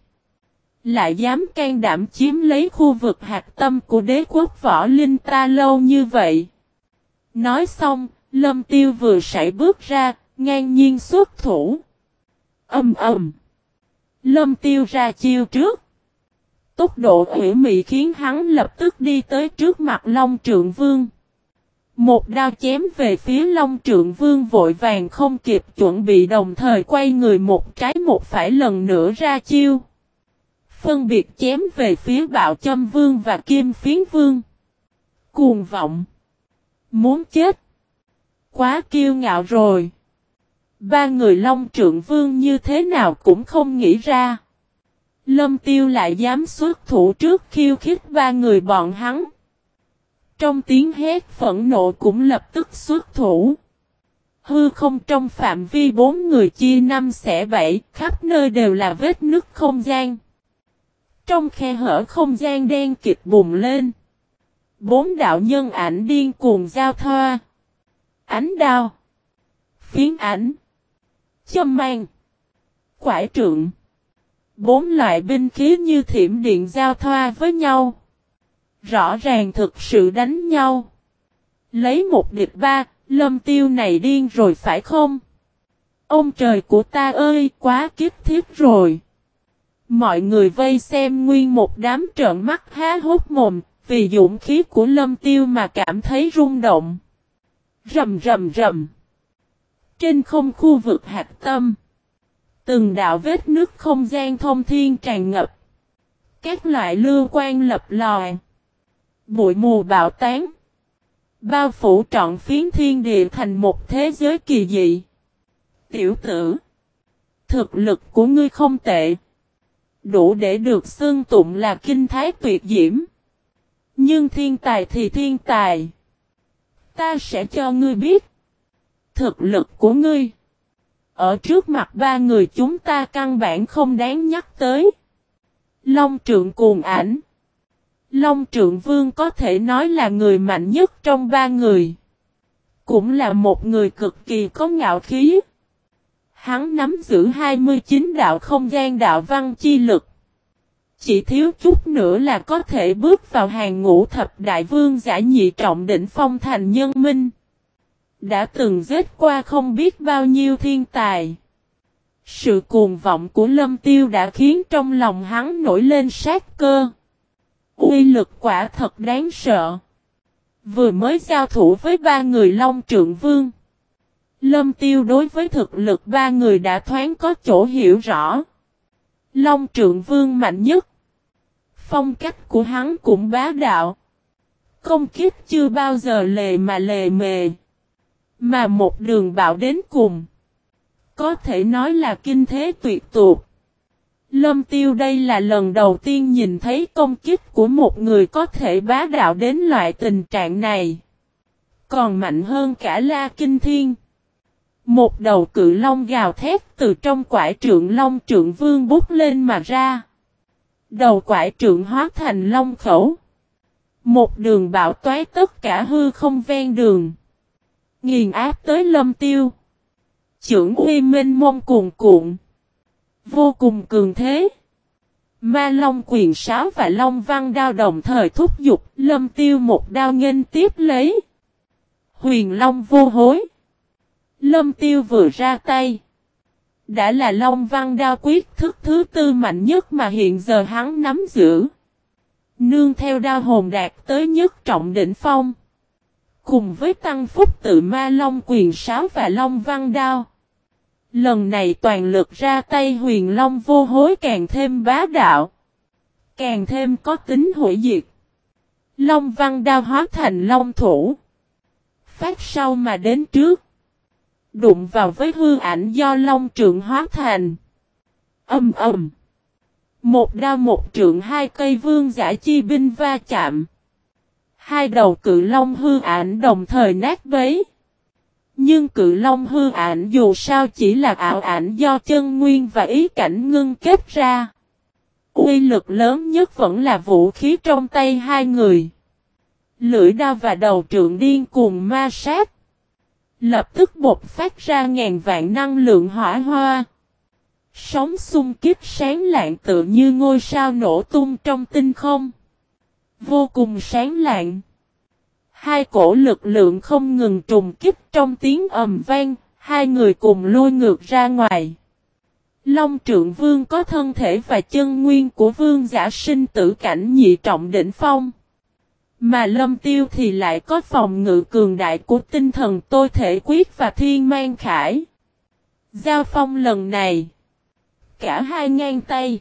Lại dám can đảm chiếm lấy khu vực hạt tâm của đế quốc võ linh ta lâu như vậy. Nói xong, lâm tiêu vừa sải bước ra, ngang nhiên xuất thủ. Âm ầm. Lâm tiêu ra chiêu trước. Tốc độ hủy mị khiến hắn lập tức đi tới trước mặt Long Trượng Vương. Một đao chém về phía Long Trượng Vương vội vàng không kịp chuẩn bị đồng thời quay người một trái một phải lần nữa ra chiêu. Phân biệt chém về phía Bạo Châm Vương và Kim Phiến Vương. Cuồng vọng. Muốn chết. Quá kiêu ngạo rồi. Ba người Long Trượng Vương như thế nào cũng không nghĩ ra. Lâm Tiêu lại dám xuất thủ trước khiêu khích ba người bọn hắn. Trong tiếng hét phẫn nộ cũng lập tức xuất thủ. Hư không trong phạm vi bốn người chia năm xẻ bảy, khắp nơi đều là vết nứt không gian. Trong khe hở không gian đen kịch bùng lên. Bốn đạo nhân ảnh điên cuồng giao thoa. Ánh đao. Phiến ảnh. Châm mang. Quải trượng. Bốn loại binh khí như thiểm điện giao thoa với nhau. Rõ ràng thực sự đánh nhau. Lấy một địch ba, lâm tiêu này điên rồi phải không? Ông trời của ta ơi, quá kiếp thiết rồi. Mọi người vây xem nguyên một đám trợn mắt há hốt mồm, vì dũng khí của lâm tiêu mà cảm thấy rung động. Rầm rầm rầm. Trên không khu vực hạt tâm. Từng đạo vết nước không gian thông thiên tràn ngập. Các loại lưu quan lập lòi. Bụi mù bạo tán. Bao phủ trọn phiến thiên địa thành một thế giới kỳ dị. Tiểu tử. Thực lực của ngươi không tệ. Đủ để được xương tụng là kinh thái tuyệt diễm. Nhưng thiên tài thì thiên tài. Ta sẽ cho ngươi biết. Thực lực của ngươi. Ở trước mặt ba người chúng ta căn bản không đáng nhắc tới. Long trượng cuồng ảnh. Long trượng vương có thể nói là người mạnh nhất trong ba người. Cũng là một người cực kỳ có ngạo khí. Hắn nắm giữ 29 đạo không gian đạo văn chi lực. Chỉ thiếu chút nữa là có thể bước vào hàng ngũ thập đại vương giả nhị trọng đỉnh phong thành nhân minh. Đã từng giết qua không biết bao nhiêu thiên tài. Sự cuồng vọng của lâm tiêu đã khiến trong lòng hắn nổi lên sát cơ. Uy lực quả thật đáng sợ. Vừa mới giao thủ với ba người Long Trượng Vương. Lâm Tiêu đối với thực lực ba người đã thoáng có chỗ hiểu rõ. Long Trượng Vương mạnh nhất. Phong cách của hắn cũng bá đạo. Công kiếp chưa bao giờ lề mà lề mề. Mà một đường bạo đến cùng. Có thể nói là kinh thế tuyệt tuột. Lâm tiêu đây là lần đầu tiên nhìn thấy công kích của một người có thể bá đạo đến loại tình trạng này. Còn mạnh hơn cả La Kinh Thiên. Một đầu cự long gào thét từ trong quải trượng long trượng vương bút lên mà ra. Đầu quải trượng hóa thành long khẩu. Một đường bạo toái tất cả hư không ven đường. Nghiền áp tới lâm tiêu. Trưởng uy minh mông cuồn cuộn. Vô cùng cường thế. Ma Long quyền sáo và Long văn đao đồng thời thúc giục, lâm tiêu một đao nghênh tiếp lấy. Huyền Long vô hối. Lâm tiêu vừa ra tay. Đã là Long văn đao quyết thức thứ tư mạnh nhất mà hiện giờ hắn nắm giữ. Nương theo đao hồn đạt tới nhất trọng đỉnh phong. Cùng với tăng phúc tự ma long quyền sáo và long văn đao. Lần này toàn lực ra tay huyền long vô hối càng thêm bá đạo. Càng thêm có tính hủy diệt. Long văn đao hóa thành long thủ. Phát sau mà đến trước. Đụng vào với hư ảnh do long trượng hóa thành. Âm ầm. Một đao một trượng hai cây vương giả chi binh va chạm. Hai đầu cự long hư ảnh đồng thời nát bấy. Nhưng cự long hư ảnh dù sao chỉ là ảo ảnh do chân nguyên và ý cảnh ngưng kết ra. Uy lực lớn nhất vẫn là vũ khí trong tay hai người. Lưỡi đao và đầu trượng điên cùng ma sát. Lập tức bột phát ra ngàn vạn năng lượng hỏa hoa. Sóng xung kích sáng lạng tự như ngôi sao nổ tung trong tinh không. Vô cùng sáng lạng. Hai cổ lực lượng không ngừng trùng kích trong tiếng ầm vang, hai người cùng lôi ngược ra ngoài. Long trượng vương có thân thể và chân nguyên của vương giả sinh tử cảnh nhị trọng đỉnh phong. Mà lâm tiêu thì lại có phòng ngự cường đại của tinh thần tôi thể quyết và thiên mang khải. Giao phong lần này. Cả hai ngang tay.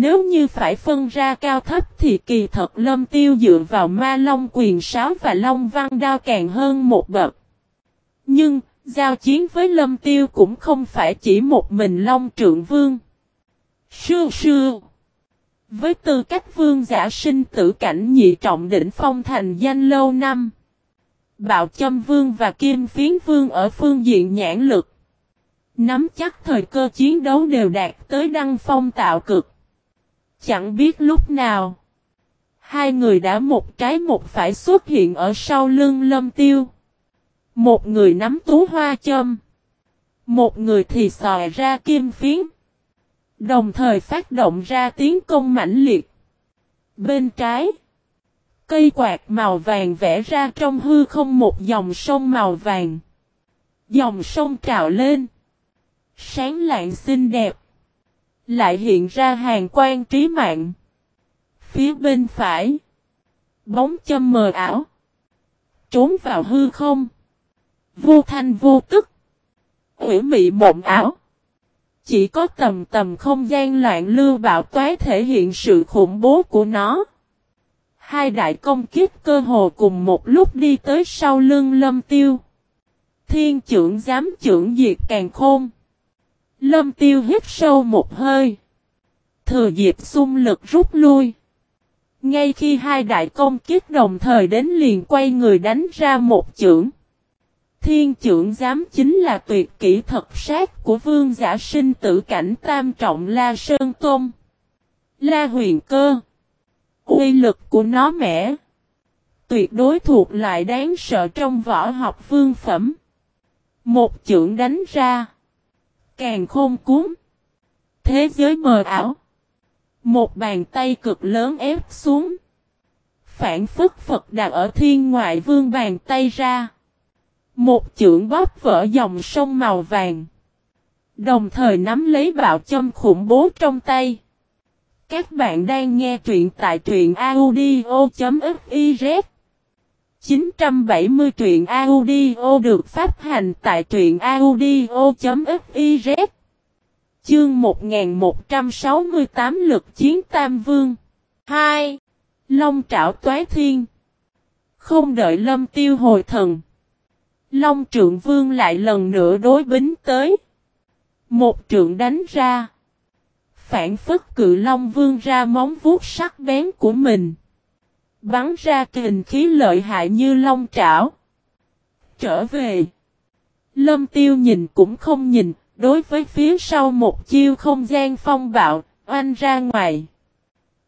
Nếu như phải phân ra cao thấp thì kỳ thật lâm tiêu dựa vào ma long quyền sáo và long văn đao càng hơn một bậc. Nhưng, giao chiến với lâm tiêu cũng không phải chỉ một mình long trượng vương. Sư sư. Với tư cách vương giả sinh tử cảnh nhị trọng đỉnh phong thành danh lâu năm. Bạo châm vương và kim phiến vương ở phương diện nhãn lực. Nắm chắc thời cơ chiến đấu đều đạt tới đăng phong tạo cực. Chẳng biết lúc nào. Hai người đã một trái một phải xuất hiện ở sau lưng lâm tiêu. Một người nắm tú hoa châm. Một người thì sòi ra kim phiến. Đồng thời phát động ra tiếng công mãnh liệt. Bên trái. Cây quạt màu vàng vẽ ra trong hư không một dòng sông màu vàng. Dòng sông trào lên. Sáng lạng xinh đẹp. Lại hiện ra hàng quan trí mạng. Phía bên phải. Bóng châm mờ ảo. Trốn vào hư không. Vô thanh vô tức. quỷ mị mộng ảo. Chỉ có tầm tầm không gian loạn lưu bạo toái thể hiện sự khủng bố của nó. Hai đại công kiếp cơ hồ cùng một lúc đi tới sau lưng lâm tiêu. Thiên trưởng giám trưởng diệt càng khôn. Lâm tiêu hít sâu một hơi. Thừa dịp xung lực rút lui. Ngay khi hai đại công kiếp đồng thời đến liền quay người đánh ra một chưởng. Thiên trưởng giám chính là tuyệt kỹ thật sát của vương giả sinh tử cảnh tam trọng La Sơn Tôn. La huyền cơ. Uy lực của nó mẻ. Tuyệt đối thuộc lại đáng sợ trong võ học vương phẩm. Một chưởng đánh ra. Càng khôn cuốn. Thế giới mờ ảo. Một bàn tay cực lớn ép xuống. Phản phức Phật đặt ở thiên ngoại vương bàn tay ra. Một chưởng bóp vỡ dòng sông màu vàng. Đồng thời nắm lấy bạo châm khủng bố trong tay. Các bạn đang nghe truyện tại truyện audio.fif 970 truyện audio được phát hành tại truyện audio.fiz Chương 1168 lực chiến Tam Vương 2. Long trảo toái thiên Không đợi lâm tiêu hồi thần, Long trượng vương lại lần nữa đối bính tới. Một trượng đánh ra. Phản phất cự long vương ra móng vuốt sắc bén của mình. Bắn ra kình khí lợi hại như long trảo. Trở về. Lâm tiêu nhìn cũng không nhìn, đối với phía sau một chiêu không gian phong bạo, oanh ra ngoài.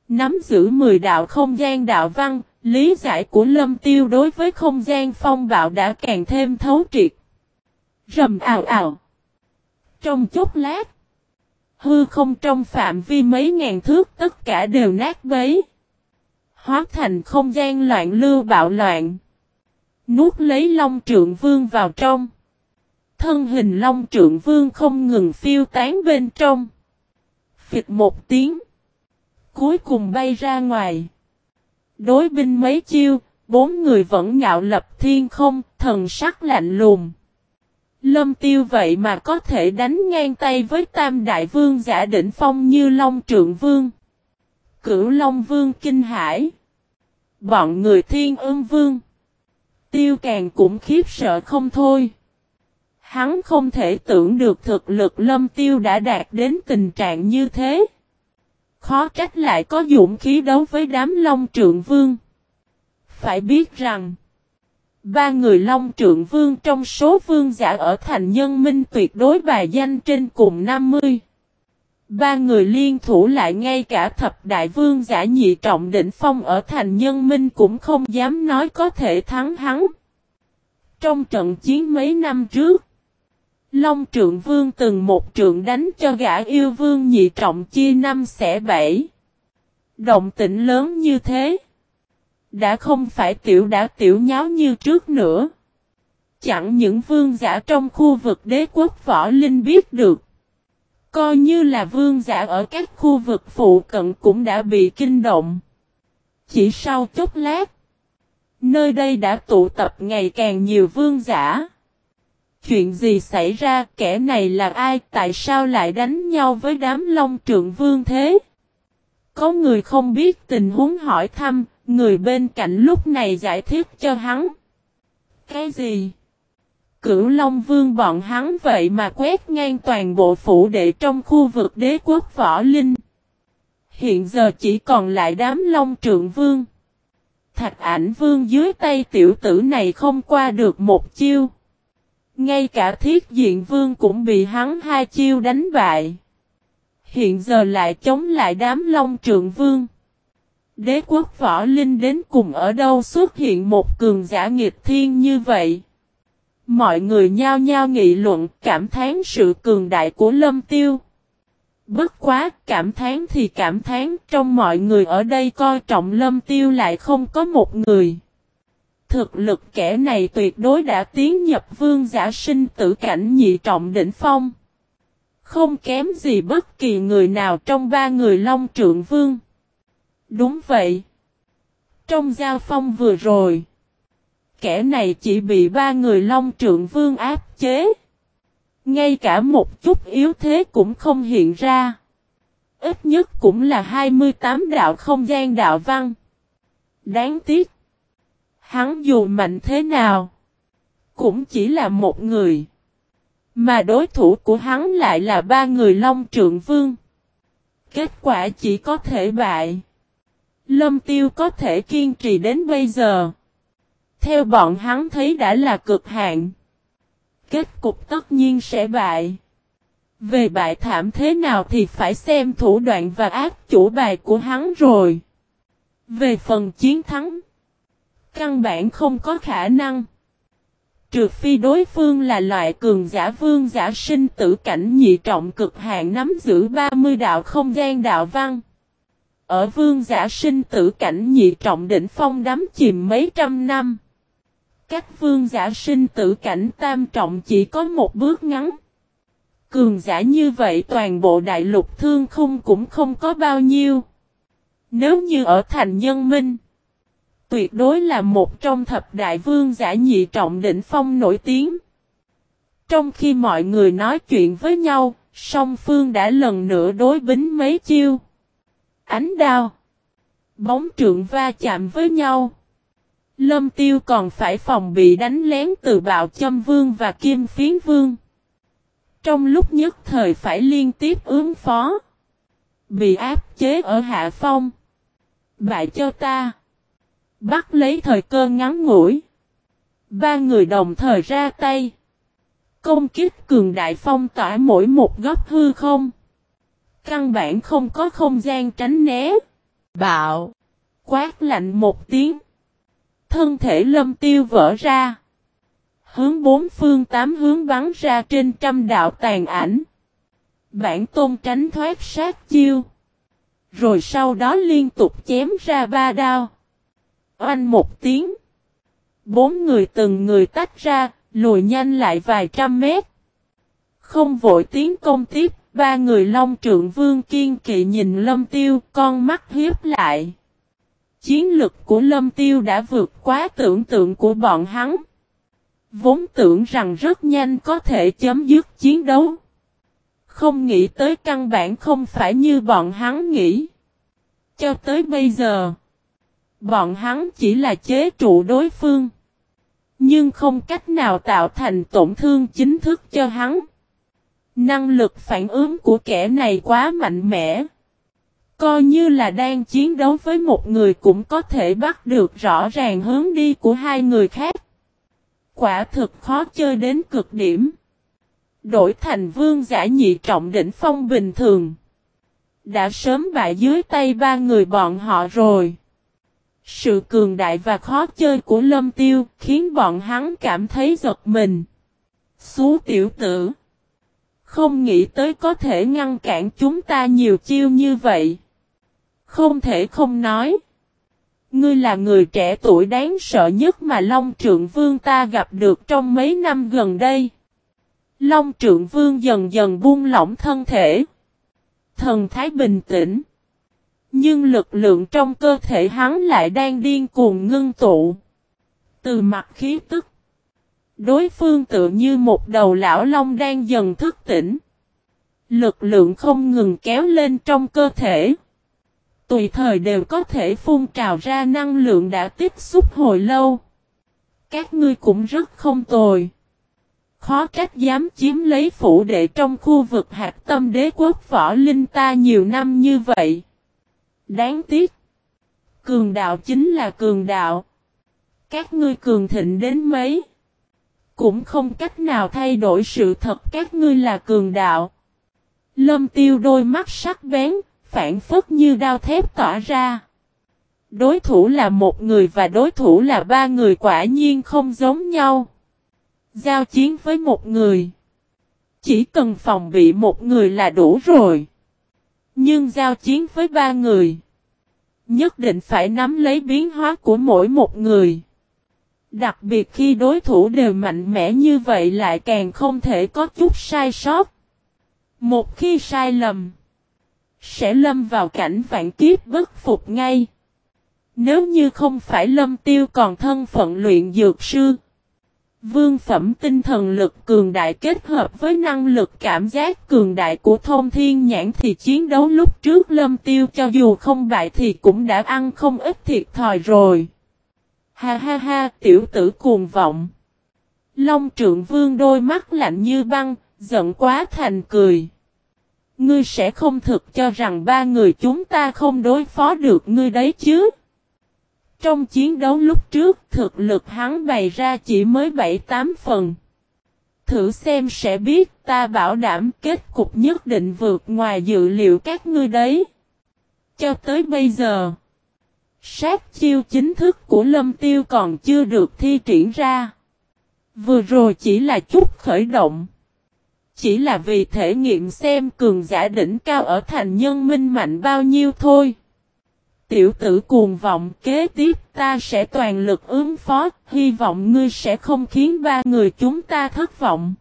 Nắm giữ 10 đạo không gian đạo văn, Lý giải của lâm tiêu đối với không gian phong bạo đã càng thêm thấu triệt. Rầm ảo ảo. Trong chốc lát. Hư không trong phạm vi mấy ngàn thước tất cả đều nát bấy. Hóa thành không gian loạn lưu bạo loạn. Nuốt lấy long trượng vương vào trong. Thân hình long trượng vương không ngừng phiêu tán bên trong. Phịch một tiếng. Cuối cùng bay ra ngoài. Đối binh mấy chiêu, Bốn người vẫn ngạo lập thiên không, thần sắc lạnh lùng. Lâm tiêu vậy mà có thể đánh ngang tay với tam đại vương giả đỉnh phong như Long Trượng Vương. Cửu Long Vương kinh hải. Bọn người thiên Ưng vương. Tiêu càng cũng khiếp sợ không thôi. Hắn không thể tưởng được thực lực lâm tiêu đã đạt đến tình trạng như thế. Khó trách lại có dũng khí đấu với đám Long Trượng Vương. Phải biết rằng, ba người Long Trượng Vương trong số vương giả ở thành nhân minh tuyệt đối bài danh trên cùng 50. Ba người liên thủ lại ngay cả thập đại vương giả nhị trọng đỉnh phong ở thành nhân minh cũng không dám nói có thể thắng hắn. Trong trận chiến mấy năm trước, Long trượng vương từng một trượng đánh cho gã yêu vương nhị trọng chia năm xẻ bảy. Động tĩnh lớn như thế. Đã không phải tiểu đã tiểu nháo như trước nữa. Chẳng những vương giả trong khu vực đế quốc võ linh biết được. Coi như là vương giả ở các khu vực phụ cận cũng đã bị kinh động. Chỉ sau chốc lát. Nơi đây đã tụ tập ngày càng nhiều vương giả. Chuyện gì xảy ra kẻ này là ai tại sao lại đánh nhau với đám long trượng vương thế? Có người không biết tình huống hỏi thăm, người bên cạnh lúc này giải thích cho hắn. Cái gì? Cửu Long Vương bọn hắn vậy mà quét ngang toàn bộ phủ đệ trong khu vực đế quốc võ linh. Hiện giờ chỉ còn lại đám Long Trượng Vương. Thạch ảnh Vương dưới tay tiểu tử này không qua được một chiêu. Ngay cả thiết diện vương cũng bị hắn hai chiêu đánh bại. Hiện giờ lại chống lại đám long trượng vương. Đế quốc võ linh đến cùng ở đâu xuất hiện một cường giả nghịch thiên như vậy. Mọi người nhao nhao nghị luận cảm thán sự cường đại của lâm tiêu. Bất quá cảm thán thì cảm thán trong mọi người ở đây coi trọng lâm tiêu lại không có một người. Thực lực kẻ này tuyệt đối đã tiến nhập vương giả sinh tử cảnh nhị trọng đỉnh phong. Không kém gì bất kỳ người nào trong ba người Long Trượng Vương. Đúng vậy. Trong giao phong vừa rồi, kẻ này chỉ bị ba người Long Trượng Vương áp chế. Ngay cả một chút yếu thế cũng không hiện ra. Ít nhất cũng là 28 đạo không gian đạo văn. Đáng tiếc. Hắn dù mạnh thế nào, cũng chỉ là một người. Mà đối thủ của hắn lại là ba người Long Trượng Vương. Kết quả chỉ có thể bại. Lâm Tiêu có thể kiên trì đến bây giờ. Theo bọn hắn thấy đã là cực hạn. Kết cục tất nhiên sẽ bại. Về bại thảm thế nào thì phải xem thủ đoạn và ác chủ bài của hắn rồi. Về phần chiến thắng. Căn bản không có khả năng. Trừ phi đối phương là loại cường giả vương giả sinh tử cảnh nhị trọng cực hạn nắm giữ 30 đạo không gian đạo văn. Ở vương giả sinh tử cảnh nhị trọng đỉnh phong đắm chìm mấy trăm năm. Các vương giả sinh tử cảnh tam trọng chỉ có một bước ngắn. Cường giả như vậy toàn bộ đại lục thương không cũng không có bao nhiêu. Nếu như ở thành nhân minh tuyệt đối là một trong thập đại vương giả nhị trọng đỉnh phong nổi tiếng. Trong khi mọi người nói chuyện với nhau, song phương đã lần nữa đối bính mấy chiêu. Ánh đao. Bóng trượng va chạm với nhau. Lâm tiêu còn phải phòng bị đánh lén từ bạo châm vương và kim phiến vương. Trong lúc nhất thời phải liên tiếp ứng phó. Bị áp chế ở hạ phong. Bại cho ta. Bắt lấy thời cơ ngắn ngủi. Ba người đồng thời ra tay. Công kích cường đại phong tỏa mỗi một góc hư không. Căn bản không có không gian tránh né. Bạo. Quát lạnh một tiếng. Thân thể lâm tiêu vỡ ra. Hướng bốn phương tám hướng bắn ra trên trăm đạo tàn ảnh. Bản tôn tránh thoát sát chiêu. Rồi sau đó liên tục chém ra ba đao. Oanh một tiếng. Bốn người từng người tách ra, lùi nhanh lại vài trăm mét. Không vội tiến công tiếp, ba người Long Trượng Vương kiên kỵ nhìn Lâm Tiêu, con mắt hiếp lại. Chiến lực của Lâm Tiêu đã vượt quá tưởng tượng của bọn hắn. Vốn tưởng rằng rất nhanh có thể chấm dứt chiến đấu. Không nghĩ tới căn bản không phải như bọn hắn nghĩ. Cho tới bây giờ, bọn hắn chỉ là chế trụ đối phương. Nhưng không cách nào tạo thành tổn thương chính thức cho hắn. Năng lực phản ứng của kẻ này quá mạnh mẽ. Coi như là đang chiến đấu với một người cũng có thể bắt được rõ ràng hướng đi của hai người khác. Quả thực khó chơi đến cực điểm. Đổi thành vương giả nhị trọng đỉnh phong bình thường. Đã sớm bại dưới tay ba người bọn họ rồi. Sự cường đại và khó chơi của lâm tiêu khiến bọn hắn cảm thấy giật mình. Xú tiểu tử. Không nghĩ tới có thể ngăn cản chúng ta nhiều chiêu như vậy. Không thể không nói. Ngươi là người trẻ tuổi đáng sợ nhất mà Long Trượng Vương ta gặp được trong mấy năm gần đây. Long Trượng Vương dần dần buông lỏng thân thể. Thần thái bình tĩnh. Nhưng lực lượng trong cơ thể hắn lại đang điên cuồng ngưng tụ. Từ mặt khí tức. Đối phương tự như một đầu lão long đang dần thức tỉnh. Lực lượng không ngừng kéo lên trong cơ thể. Tùy thời đều có thể phun trào ra năng lượng đã tiếp xúc hồi lâu. Các ngươi cũng rất không tồi. Khó trách dám chiếm lấy phủ đệ trong khu vực hạt tâm đế quốc võ linh ta nhiều năm như vậy. Đáng tiếc. Cường đạo chính là cường đạo. Các ngươi cường thịnh đến mấy. Cũng không cách nào thay đổi sự thật các ngươi là cường đạo. Lâm tiêu đôi mắt sắc bén, phản phất như đao thép tỏa ra. Đối thủ là một người và đối thủ là ba người quả nhiên không giống nhau. Giao chiến với một người. Chỉ cần phòng bị một người là đủ rồi. Nhưng giao chiến với ba người. Nhất định phải nắm lấy biến hóa của mỗi một người. Đặc biệt khi đối thủ đều mạnh mẽ như vậy lại càng không thể có chút sai sót. Một khi sai lầm, sẽ lâm vào cảnh vạn kiếp bất phục ngay. Nếu như không phải lâm tiêu còn thân phận luyện dược sư, vương phẩm tinh thần lực cường đại kết hợp với năng lực cảm giác cường đại của thông thiên nhãn thì chiến đấu lúc trước lâm tiêu cho dù không bại thì cũng đã ăn không ít thiệt thòi rồi. Ha ha ha, tiểu tử cuồng vọng. Long trượng vương đôi mắt lạnh như băng, giận quá thành cười. Ngươi sẽ không thực cho rằng ba người chúng ta không đối phó được ngươi đấy chứ. Trong chiến đấu lúc trước thực lực hắn bày ra chỉ mới 7-8 phần. Thử xem sẽ biết ta bảo đảm kết cục nhất định vượt ngoài dự liệu các ngươi đấy. Cho tới bây giờ, sát chiêu chính thức của lâm tiêu còn chưa được thi triển ra. Vừa rồi chỉ là chút khởi động. Chỉ là vì thể nghiệm xem cường giả đỉnh cao ở thành nhân minh mạnh bao nhiêu thôi. Tiểu tử cuồng vọng kế tiếp ta sẽ toàn lực ứng phó, hy vọng ngươi sẽ không khiến ba người chúng ta thất vọng.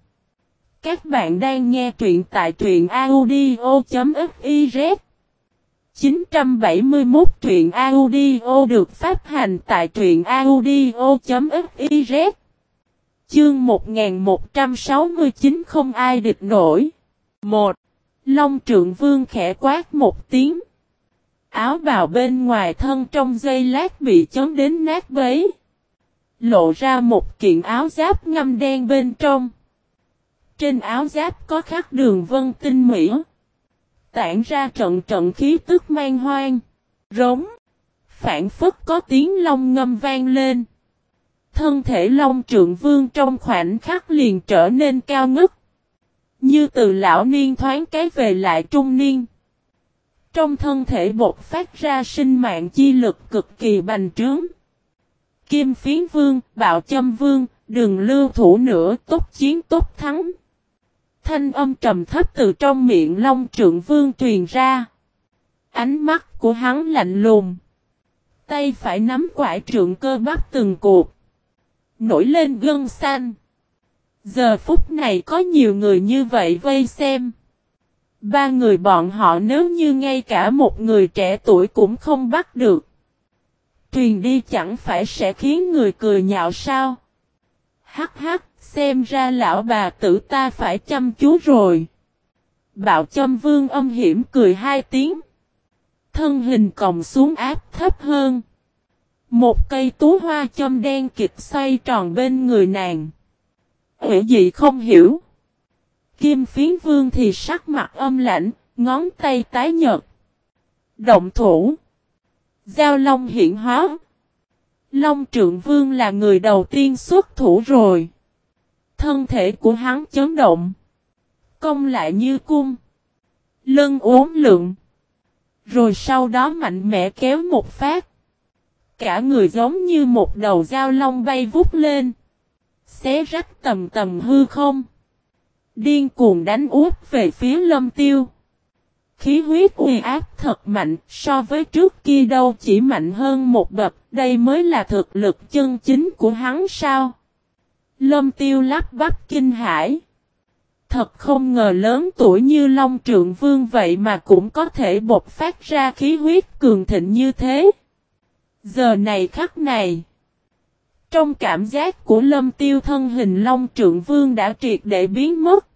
Các bạn đang nghe truyện tại truyện audio.fiz 971 truyện audio được phát hành tại truyện audio.fiz Chương 1169 không ai địch nổi. 1. Long trượng vương khẽ quát một tiếng. Áo bào bên ngoài thân trong dây lát bị chấn đến nát bấy. Lộ ra một kiện áo giáp ngâm đen bên trong. Trên áo giáp có khắc đường vân tinh mỹ. Tản ra trận trận khí tức mang hoang. Rống. Phản phất có tiếng long ngâm vang lên. Thân thể Long Trượng Vương trong khoảnh khắc liền trở nên cao ngất. Như từ lão niên thoáng cái về lại trung niên. Trong thân thể bột phát ra sinh mạng chi lực cực kỳ bành trướng. Kim phiến vương, bạo châm vương, đừng lưu thủ nữa, tốt chiến tốt thắng. Thanh âm trầm thấp từ trong miệng Long Trượng Vương truyền ra. Ánh mắt của hắn lạnh lùng. Tay phải nắm quải trượng cơ bắp từng cuộc nổi lên gân xanh. Giờ phút này có nhiều người như vậy vây xem. Ba người bọn họ nếu như ngay cả một người trẻ tuổi cũng không bắt được. Truyền đi chẳng phải sẽ khiến người cười nhạo sao? Hắc hắc, xem ra lão bà tử ta phải chăm chú rồi. Bạo châm vương âm hiểm cười hai tiếng. Thân hình còng xuống áp thấp hơn. Một cây tú hoa châm đen kịch xoay tròn bên người nàng. Hữu dị không hiểu. Kim phiến vương thì sắc mặt âm lạnh, ngón tay tái nhợt. Động thủ. Giao Long hiện hóa. Long trượng vương là người đầu tiên xuất thủ rồi. Thân thể của hắn chấn động. Công lại như cung. Lưng uốn lượng. Rồi sau đó mạnh mẽ kéo một phát. Cả người giống như một đầu dao long bay vút lên. Xé rách tầm tầm hư không. Điên cuồng đánh úp về phía lâm tiêu. Khí huyết uy áp thật mạnh, so với trước kia đâu chỉ mạnh hơn một bậc, đây mới là thực lực chân chính của hắn sao? Lâm tiêu lắp bắp kinh hãi. Thật không ngờ lớn tuổi như Long Trượng Vương vậy mà cũng có thể bộc phát ra khí huyết cường thịnh như thế. Giờ này khắc này. Trong cảm giác của lâm tiêu thân hình Long Trượng Vương đã triệt để biến mất.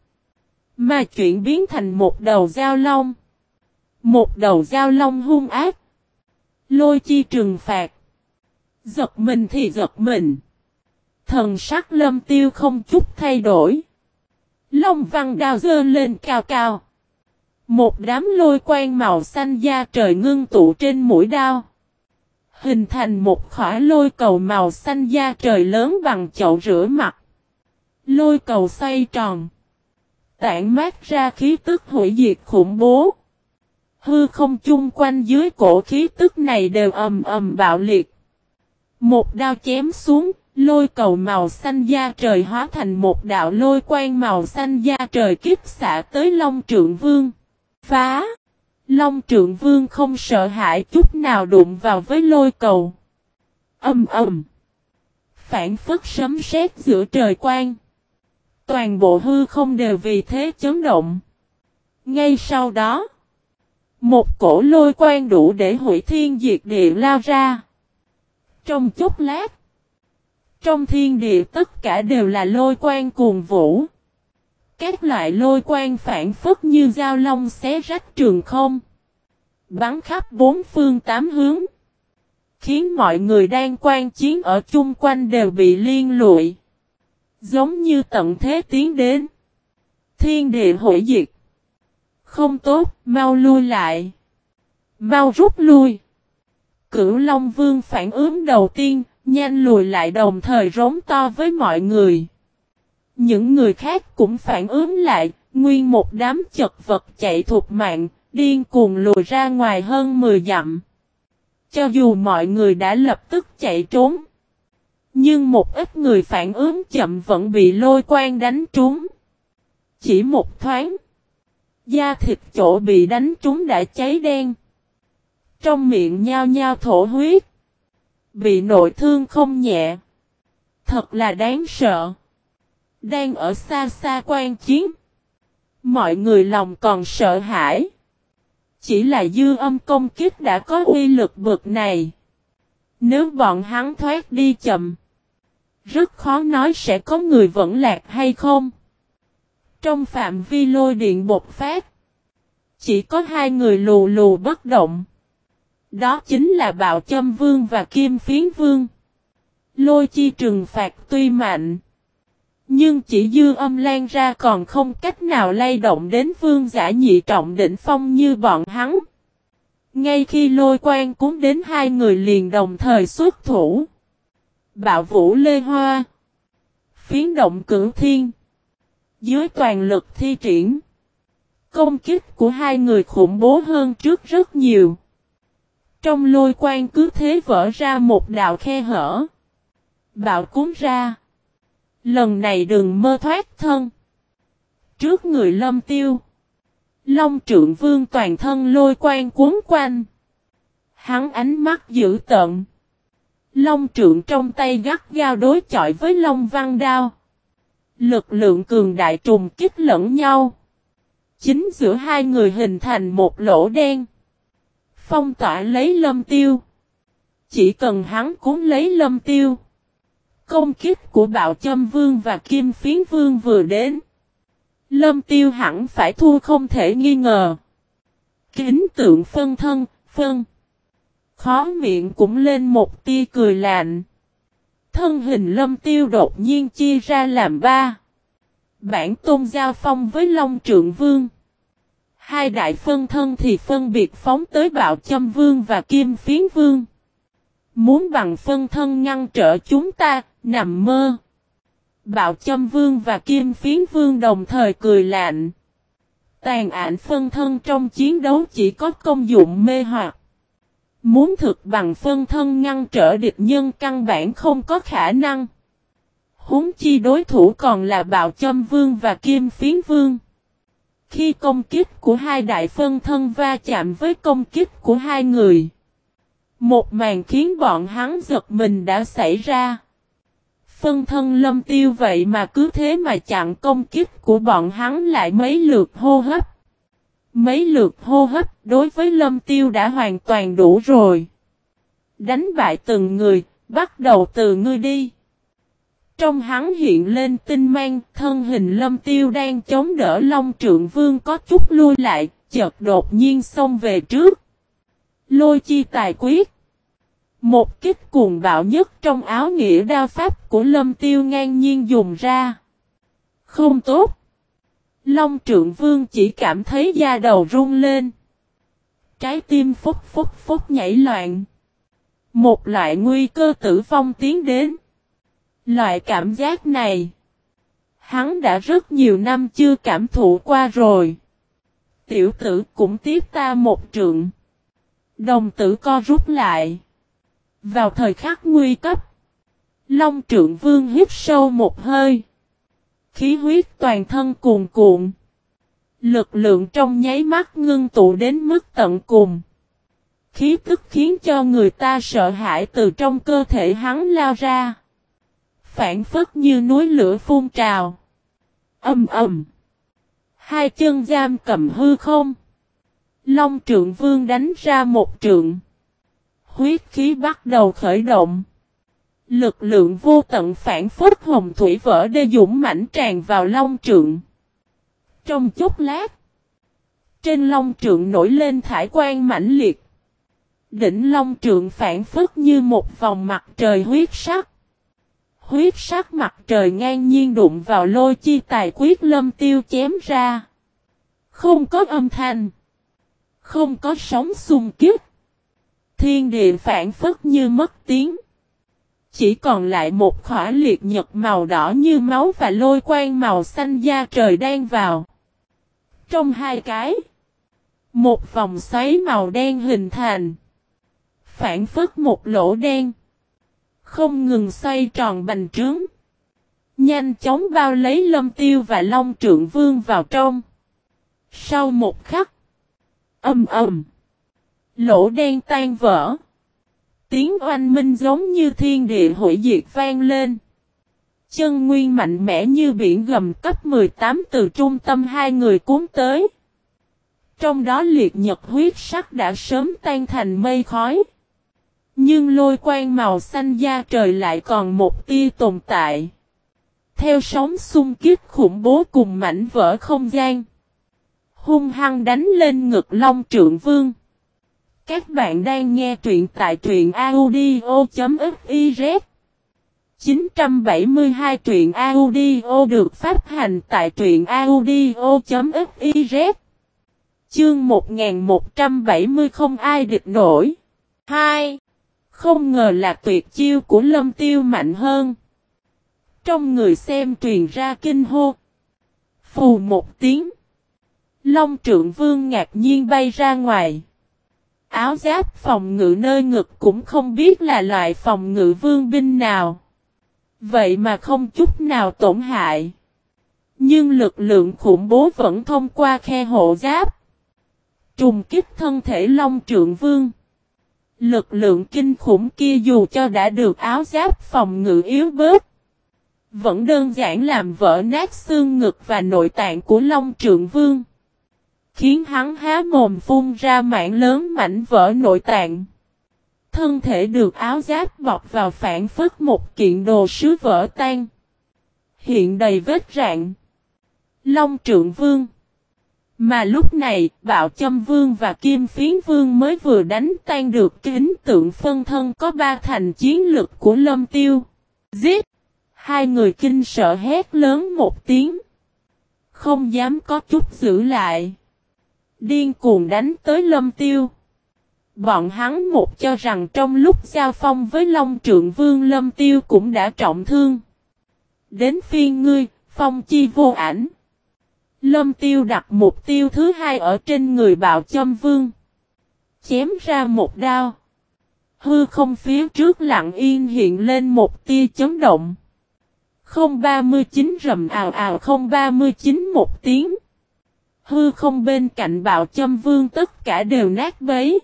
Mà chuyển biến thành một đầu dao long. Một đầu dao long hung ác. Lôi chi trừng phạt. Giật mình thì giật mình. Thần sắc lâm tiêu không chút thay đổi. Long văn đào dơ lên cao cao. Một đám lôi quang màu xanh da trời ngưng tụ trên mũi đao. Hình thành một khỏa lôi cầu màu xanh da trời lớn bằng chậu rửa mặt. Lôi cầu xoay tròn. Tản mát ra khí tức hủy diệt khủng bố. Hư không chung quanh dưới cổ khí tức này đều ầm ầm bạo liệt. Một đao chém xuống, lôi cầu màu xanh da trời hóa thành một đạo lôi quang màu xanh da trời kiếp xạ tới Long Trượng Vương. Phá! Long Trượng Vương không sợ hãi chút nào đụng vào với lôi cầu. Âm ầm! Phản phất sấm sét giữa trời quang. Toàn bộ hư không đều vì thế chấn động. Ngay sau đó, một cổ lôi quang đủ để hủy thiên diệt địa lao ra. Trong chốc lát, trong thiên địa tất cả đều là lôi quang cuồng vũ. Các loại lôi quang phản phất như dao long xé rách trường không. Bắn khắp bốn phương tám hướng. Khiến mọi người đang quan chiến ở chung quanh đều bị liên lụy. Giống như tận thế tiến đến. Thiên địa hủy diệt. Không tốt, mau lui lại. Mau rút lui. Cửu Long Vương phản ứng đầu tiên, nhanh lùi lại đồng thời rống to với mọi người. Những người khác cũng phản ứng lại, nguyên một đám chật vật chạy thuộc mạng, điên cuồng lùi ra ngoài hơn 10 dặm. Cho dù mọi người đã lập tức chạy trốn, nhưng một ít người phản ứng chậm vẫn bị lôi quang đánh trúng. Chỉ một thoáng, da thịt chỗ bị đánh trúng đã cháy đen. Trong miệng nhao nhao thổ huyết. Bị nội thương không nhẹ. Thật là đáng sợ. Đang ở xa xa quan chiến. Mọi người lòng còn sợ hãi. Chỉ là dư âm công kích đã có uy lực bực này. Nếu bọn hắn thoát đi chậm. Rất khó nói sẽ có người vẫn lạc hay không. Trong phạm vi lôi điện bột phát. Chỉ có hai người lù lù bất động. Đó chính là Bạo Châm Vương và Kim Phiến Vương. Lôi chi trừng phạt tuy mạnh. Nhưng chỉ dư âm lan ra còn không cách nào lay động đến vương giả nhị trọng đỉnh phong như bọn hắn. Ngay khi lôi quan cúng đến hai người liền đồng thời xuất thủ. Bạo vũ lê hoa. Phiến động cửu thiên. Dưới toàn lực thi triển. Công kích của hai người khủng bố hơn trước rất nhiều. Trong lôi quan cứ thế vỡ ra một đạo khe hở. Bạo cúng ra. Lần này đừng mơ thoát thân. Trước người lâm tiêu. Long trượng vương toàn thân lôi quang cuốn quanh. Hắn ánh mắt dữ tận. Long trượng trong tay gắt gao đối chọi với Long văn đao. Lực lượng cường đại trùng kích lẫn nhau. Chính giữa hai người hình thành một lỗ đen. Phong tỏa lấy lâm tiêu. chỉ cần hắn cuốn lấy lâm tiêu. Công kích của bạo châm vương và kim phiến vương vừa đến. Lâm tiêu hẳn phải thua không thể nghi ngờ. Kính tượng phân thân, phân. Khó miệng cũng lên một tia cười lạnh. Thân hình lâm tiêu đột nhiên chia ra làm ba. Bản tôn giao phong với Long Trượng Vương. Hai đại phân thân thì phân biệt phóng tới bạo châm vương và kim phiến vương. Muốn bằng phân thân ngăn trở chúng ta, nằm mơ. Bạo châm vương và kim phiến vương đồng thời cười lạnh. Tàn ảnh phân thân trong chiến đấu chỉ có công dụng mê hoặc. Muốn thực bằng phân thân ngăn trở địch nhân căn bản không có khả năng. Húng chi đối thủ còn là bạo châm vương và kim phiến vương. Khi công kích của hai đại phân thân va chạm với công kích của hai người. Một màn khiến bọn hắn giật mình đã xảy ra. Phân thân lâm tiêu vậy mà cứ thế mà chặn công kích của bọn hắn lại mấy lượt hô hấp. Mấy lượt hô hấp đối với lâm tiêu đã hoàn toàn đủ rồi. Đánh bại từng người, bắt đầu từ ngươi đi. Trong hắn hiện lên tinh mang, thân hình lâm tiêu đang chống đỡ Long Trượng Vương có chút lui lại, chợt đột nhiên xông về trước. Lôi chi tài quyết. Một kích cuồng bạo nhất trong áo nghĩa đao pháp của lâm tiêu ngang nhiên dùng ra. Không tốt. Long trượng vương chỉ cảm thấy da đầu run lên. Trái tim phúc phúc phúc nhảy loạn. Một loại nguy cơ tử vong tiến đến. Loại cảm giác này. Hắn đã rất nhiều năm chưa cảm thụ qua rồi. Tiểu tử cũng tiếp ta một trượng. Đồng tử co rút lại. Vào thời khắc nguy cấp. Long trượng vương hít sâu một hơi. Khí huyết toàn thân cuồn cuộn. Lực lượng trong nháy mắt ngưng tụ đến mức tận cùng. Khí tức khiến cho người ta sợ hãi từ trong cơ thể hắn lao ra. Phản phất như núi lửa phun trào. Âm ầm. Hai chân giam cầm hư không. Long trượng vương đánh ra một trượng. Huyết khí bắt đầu khởi động. Lực lượng vô tận phản phất hồng thủy vỡ đê dũng mảnh tràn vào long trượng. Trong chốc lát, trên long trượng nổi lên thải quan mãnh liệt. Đỉnh long trượng phản phất như một vòng mặt trời huyết sắc. Huyết sắc mặt trời ngang nhiên đụng vào lôi chi tài quyết lâm tiêu chém ra. Không có âm thanh. Không có sóng xung kích. Thiên địa phản phất như mất tiếng. Chỉ còn lại một khỏa liệt nhật màu đỏ như máu và lôi quang màu xanh da trời đang vào. Trong hai cái, một vòng xoáy màu đen hình thành. Phản phất một lỗ đen. Không ngừng xoay tròn bành trướng. Nhanh chóng bao lấy lâm tiêu và long trượng vương vào trong. Sau một khắc. Âm ầm. Lỗ đen tan vỡ. Tiếng oanh minh giống như thiên địa hội diệt vang lên. Chân nguyên mạnh mẽ như biển gầm cấp 18 từ trung tâm hai người cuốn tới. Trong đó liệt nhật huyết sắc đã sớm tan thành mây khói. Nhưng lôi quang màu xanh da trời lại còn một tia tồn tại. Theo sóng xung kích khủng bố cùng mảnh vỡ không gian. Hung hăng đánh lên ngực Long Trượng Vương. Các bạn đang nghe truyện tại truyện audio.fiz 972 truyện audio được phát hành tại truyện audio.fiz Chương 1170 không ai địch nổi 2. Không ngờ là tuyệt chiêu của lâm tiêu mạnh hơn. Trong người xem truyền ra kinh hô. Phù một tiếng. Long trượng vương ngạc nhiên bay ra ngoài. Áo giáp phòng ngự nơi ngực cũng không biết là loại phòng ngự vương binh nào. Vậy mà không chút nào tổn hại. Nhưng lực lượng khủng bố vẫn thông qua khe hộ giáp. Trùng kích thân thể Long Trượng Vương. Lực lượng kinh khủng kia dù cho đã được áo giáp phòng ngự yếu bớt. Vẫn đơn giản làm vỡ nát xương ngực và nội tạng của Long Trượng Vương. Khiến hắn há mồm phun ra mảng lớn mảnh vỡ nội tạng. Thân thể được áo giáp bọc vào phản phất một kiện đồ sứ vỡ tan. Hiện đầy vết rạn. Long trượng vương. Mà lúc này, Bạo Châm Vương và Kim Phiến Vương mới vừa đánh tan được kính tượng phân thân có ba thành chiến lực của Lâm Tiêu. Giết! Hai người kinh sợ hét lớn một tiếng. Không dám có chút giữ lại. Điên cuồng đánh tới Lâm Tiêu. Bọn hắn một cho rằng trong lúc giao phong với Long Trượng Vương Lâm Tiêu cũng đã trọng thương. Đến phiên ngươi, phong chi vô ảnh. Lâm tiêu đặt mục tiêu thứ hai ở trên người bạo châm vương. Chém ra một đao. Hư không phía trước lặng yên hiện lên một tia chấn động. 039 rầm ào ào 039 một tiếng. Hư không bên cạnh bạo châm vương tất cả đều nát bấy.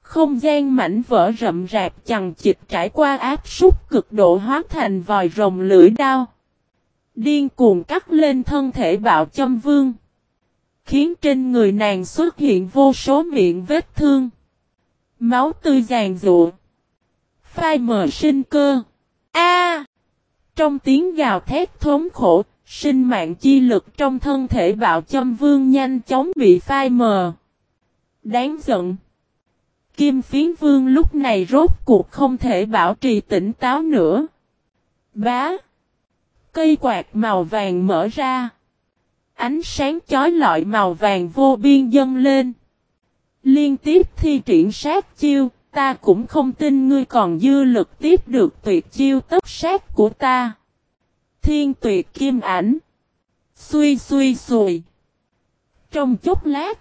Không gian mảnh vỡ rậm rạp chằng chịt trải qua áp súc cực độ hóa thành vòi rồng lưỡi đao. Điên cuồng cắt lên thân thể bạo châm vương. Khiến trên người nàng xuất hiện vô số miệng vết thương. Máu tươi giàn rụa. Phai mờ sinh cơ. A! trong tiếng gào thét thốn khổ, sinh mạng chi lực trong thân thể bạo châm vương nhanh chóng bị phai mờ. Đáng giận. Kim phiến vương lúc này rốt cuộc không thể bảo trì tỉnh táo nữa. Bá! Cây quạt màu vàng mở ra. Ánh sáng chói lọi màu vàng vô biên dâng lên. Liên tiếp thi triển sát chiêu, ta cũng không tin ngươi còn dư lực tiếp được tuyệt chiêu tất sát của ta. Thiên tuyệt kim ảnh. Xuy xuy xùi. Trong chốc lát.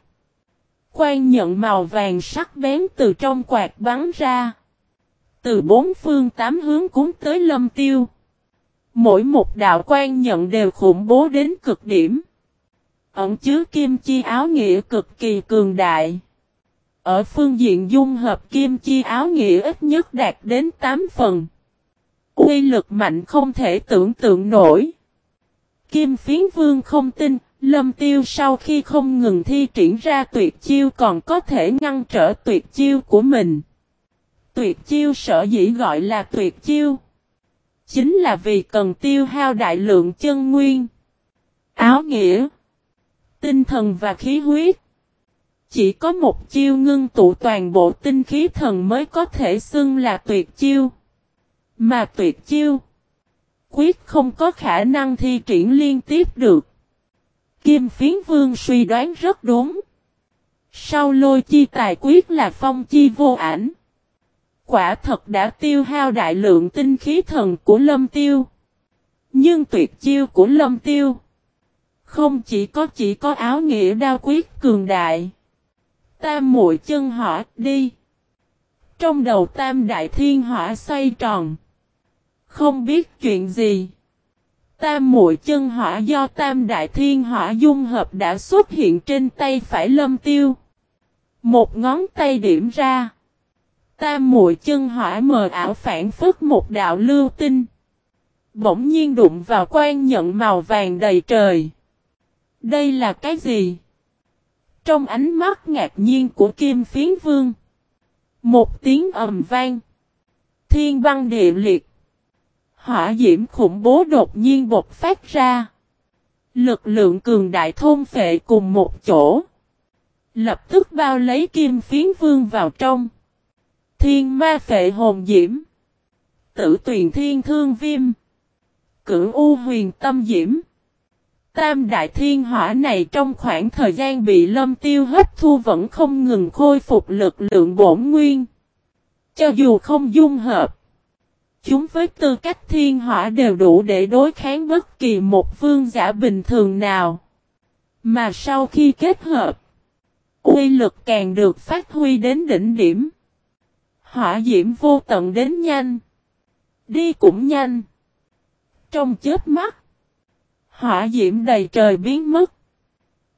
Quan nhận màu vàng sắc bén từ trong quạt bắn ra. Từ bốn phương tám hướng cúng tới lâm tiêu. Mỗi một đạo quan nhận đều khủng bố đến cực điểm. Ẩn chứa kim chi áo nghĩa cực kỳ cường đại. Ở phương diện dung hợp kim chi áo nghĩa ít nhất đạt đến 8 phần. Uy lực mạnh không thể tưởng tượng nổi. Kim phiến vương không tin, lâm tiêu sau khi không ngừng thi triển ra tuyệt chiêu còn có thể ngăn trở tuyệt chiêu của mình. Tuyệt chiêu sở dĩ gọi là tuyệt chiêu chính là vì cần tiêu hao đại lượng chân nguyên, áo nghĩa, tinh thần và khí huyết. Chỉ có một chiêu ngưng tụ toàn bộ tinh khí thần mới có thể xưng là tuyệt chiêu. Mà tuyệt chiêu, quyết không có khả năng thi triển liên tiếp được. Kim phiến vương suy đoán rất đúng. Sau lôi chi tài quyết là phong chi vô ảnh quả thật đã tiêu hao đại lượng tinh khí thần của lâm tiêu. Nhưng tuyệt chiêu của lâm tiêu. Không chỉ có chỉ có áo nghĩa đao quyết cường đại. Tam muội chân hỏa đi. Trong đầu tam đại thiên hỏa xoay tròn. Không biết chuyện gì. Tam muội chân hỏa do tam đại thiên hỏa dung hợp đã xuất hiện trên tay phải lâm tiêu. Một ngón tay điểm ra. Tam muội chân hỏa mờ ảo phản phất một đạo lưu tinh. Bỗng nhiên đụng vào quan nhận màu vàng đầy trời. Đây là cái gì? Trong ánh mắt ngạc nhiên của Kim Phiến Vương. Một tiếng ầm vang. Thiên băng địa liệt. Hỏa diễm khủng bố đột nhiên bột phát ra. Lực lượng cường đại thôn phệ cùng một chỗ. Lập tức bao lấy Kim Phiến Vương vào trong. Thiên ma phệ hồn diễm. Tử tuyền thiên thương viêm. Cửu u huyền tâm diễm. Tam đại thiên hỏa này trong khoảng thời gian bị lâm tiêu hấp thu vẫn không ngừng khôi phục lực lượng bổn nguyên. Cho dù không dung hợp. Chúng với tư cách thiên hỏa đều đủ để đối kháng bất kỳ một vương giả bình thường nào. Mà sau khi kết hợp, uy lực càng được phát huy đến đỉnh điểm. Hỏa diễm vô tận đến nhanh. Đi cũng nhanh. Trong chết mắt. Hỏa diễm đầy trời biến mất.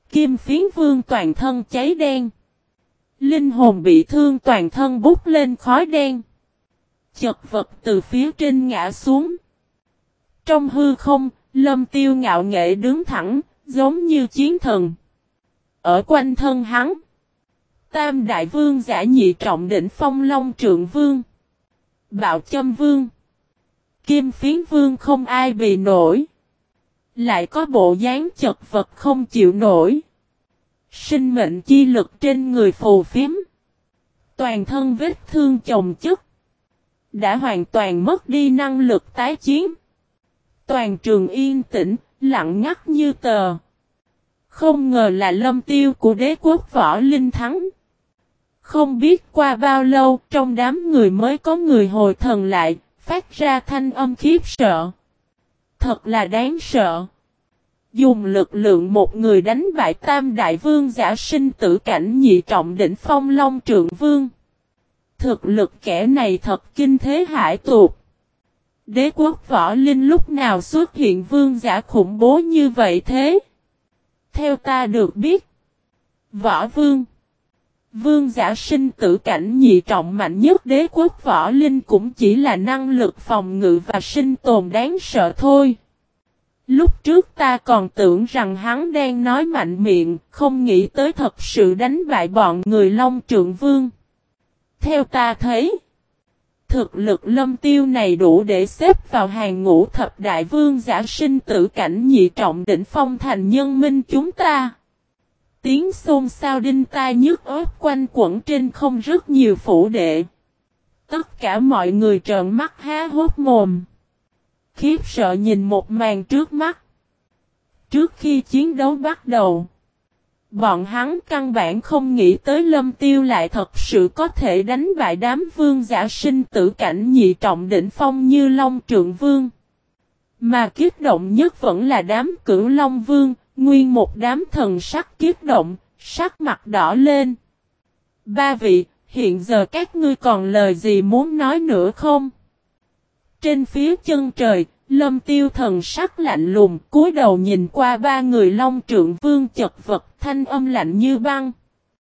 Kim phiến vương toàn thân cháy đen. Linh hồn bị thương toàn thân bút lên khói đen. Chật vật từ phía trên ngã xuống. Trong hư không, lâm tiêu ngạo nghệ đứng thẳng, giống như chiến thần. Ở quanh thân hắn Tam đại vương giả nhị trọng đỉnh phong long trượng vương. Bạo châm vương. Kim phiến vương không ai bị nổi. Lại có bộ dáng chật vật không chịu nổi. Sinh mệnh chi lực trên người phù phiếm. Toàn thân vết thương chồng chất. Đã hoàn toàn mất đi năng lực tái chiến. Toàn trường yên tĩnh, lặng ngắt như tờ. Không ngờ là lâm tiêu của đế quốc võ linh thắng. Không biết qua bao lâu trong đám người mới có người hồi thần lại, phát ra thanh âm khiếp sợ. Thật là đáng sợ. Dùng lực lượng một người đánh bại tam đại vương giả sinh tử cảnh nhị trọng đỉnh phong long trượng vương. Thực lực kẻ này thật kinh thế hải tuột. Đế quốc võ linh lúc nào xuất hiện vương giả khủng bố như vậy thế? Theo ta được biết, võ vương, vương giả sinh tử cảnh nhị trọng mạnh nhất đế quốc võ linh cũng chỉ là năng lực phòng ngự và sinh tồn đáng sợ thôi. Lúc trước ta còn tưởng rằng hắn đang nói mạnh miệng, không nghĩ tới thật sự đánh bại bọn người Long Trượng Vương. Theo ta thấy, thực lực lâm tiêu này đủ để xếp vào hàng ngũ thập đại vương giả sinh tử cảnh nhị trọng đỉnh phong thành nhân minh chúng ta. Tiếng xôn xao đinh tai nhức ớt quanh quẩn trên không rất nhiều phủ đệ. Tất cả mọi người trợn mắt há hốt mồm. Khiếp sợ nhìn một màn trước mắt. Trước khi chiến đấu bắt đầu, bọn hắn căn bản không nghĩ tới lâm tiêu lại thật sự có thể đánh bại đám vương giả sinh tử cảnh nhị trọng đỉnh phong như Long Trượng Vương. Mà kiếp động nhất vẫn là đám cửu Long Vương, nguyên một đám thần sắc kiếp động, sắc mặt đỏ lên. Ba vị, hiện giờ các ngươi còn lời gì muốn nói nữa không? Trên phía chân trời, Lâm tiêu thần sắc lạnh lùng, cúi đầu nhìn qua ba người long trượng vương chật vật, thanh âm lạnh như băng.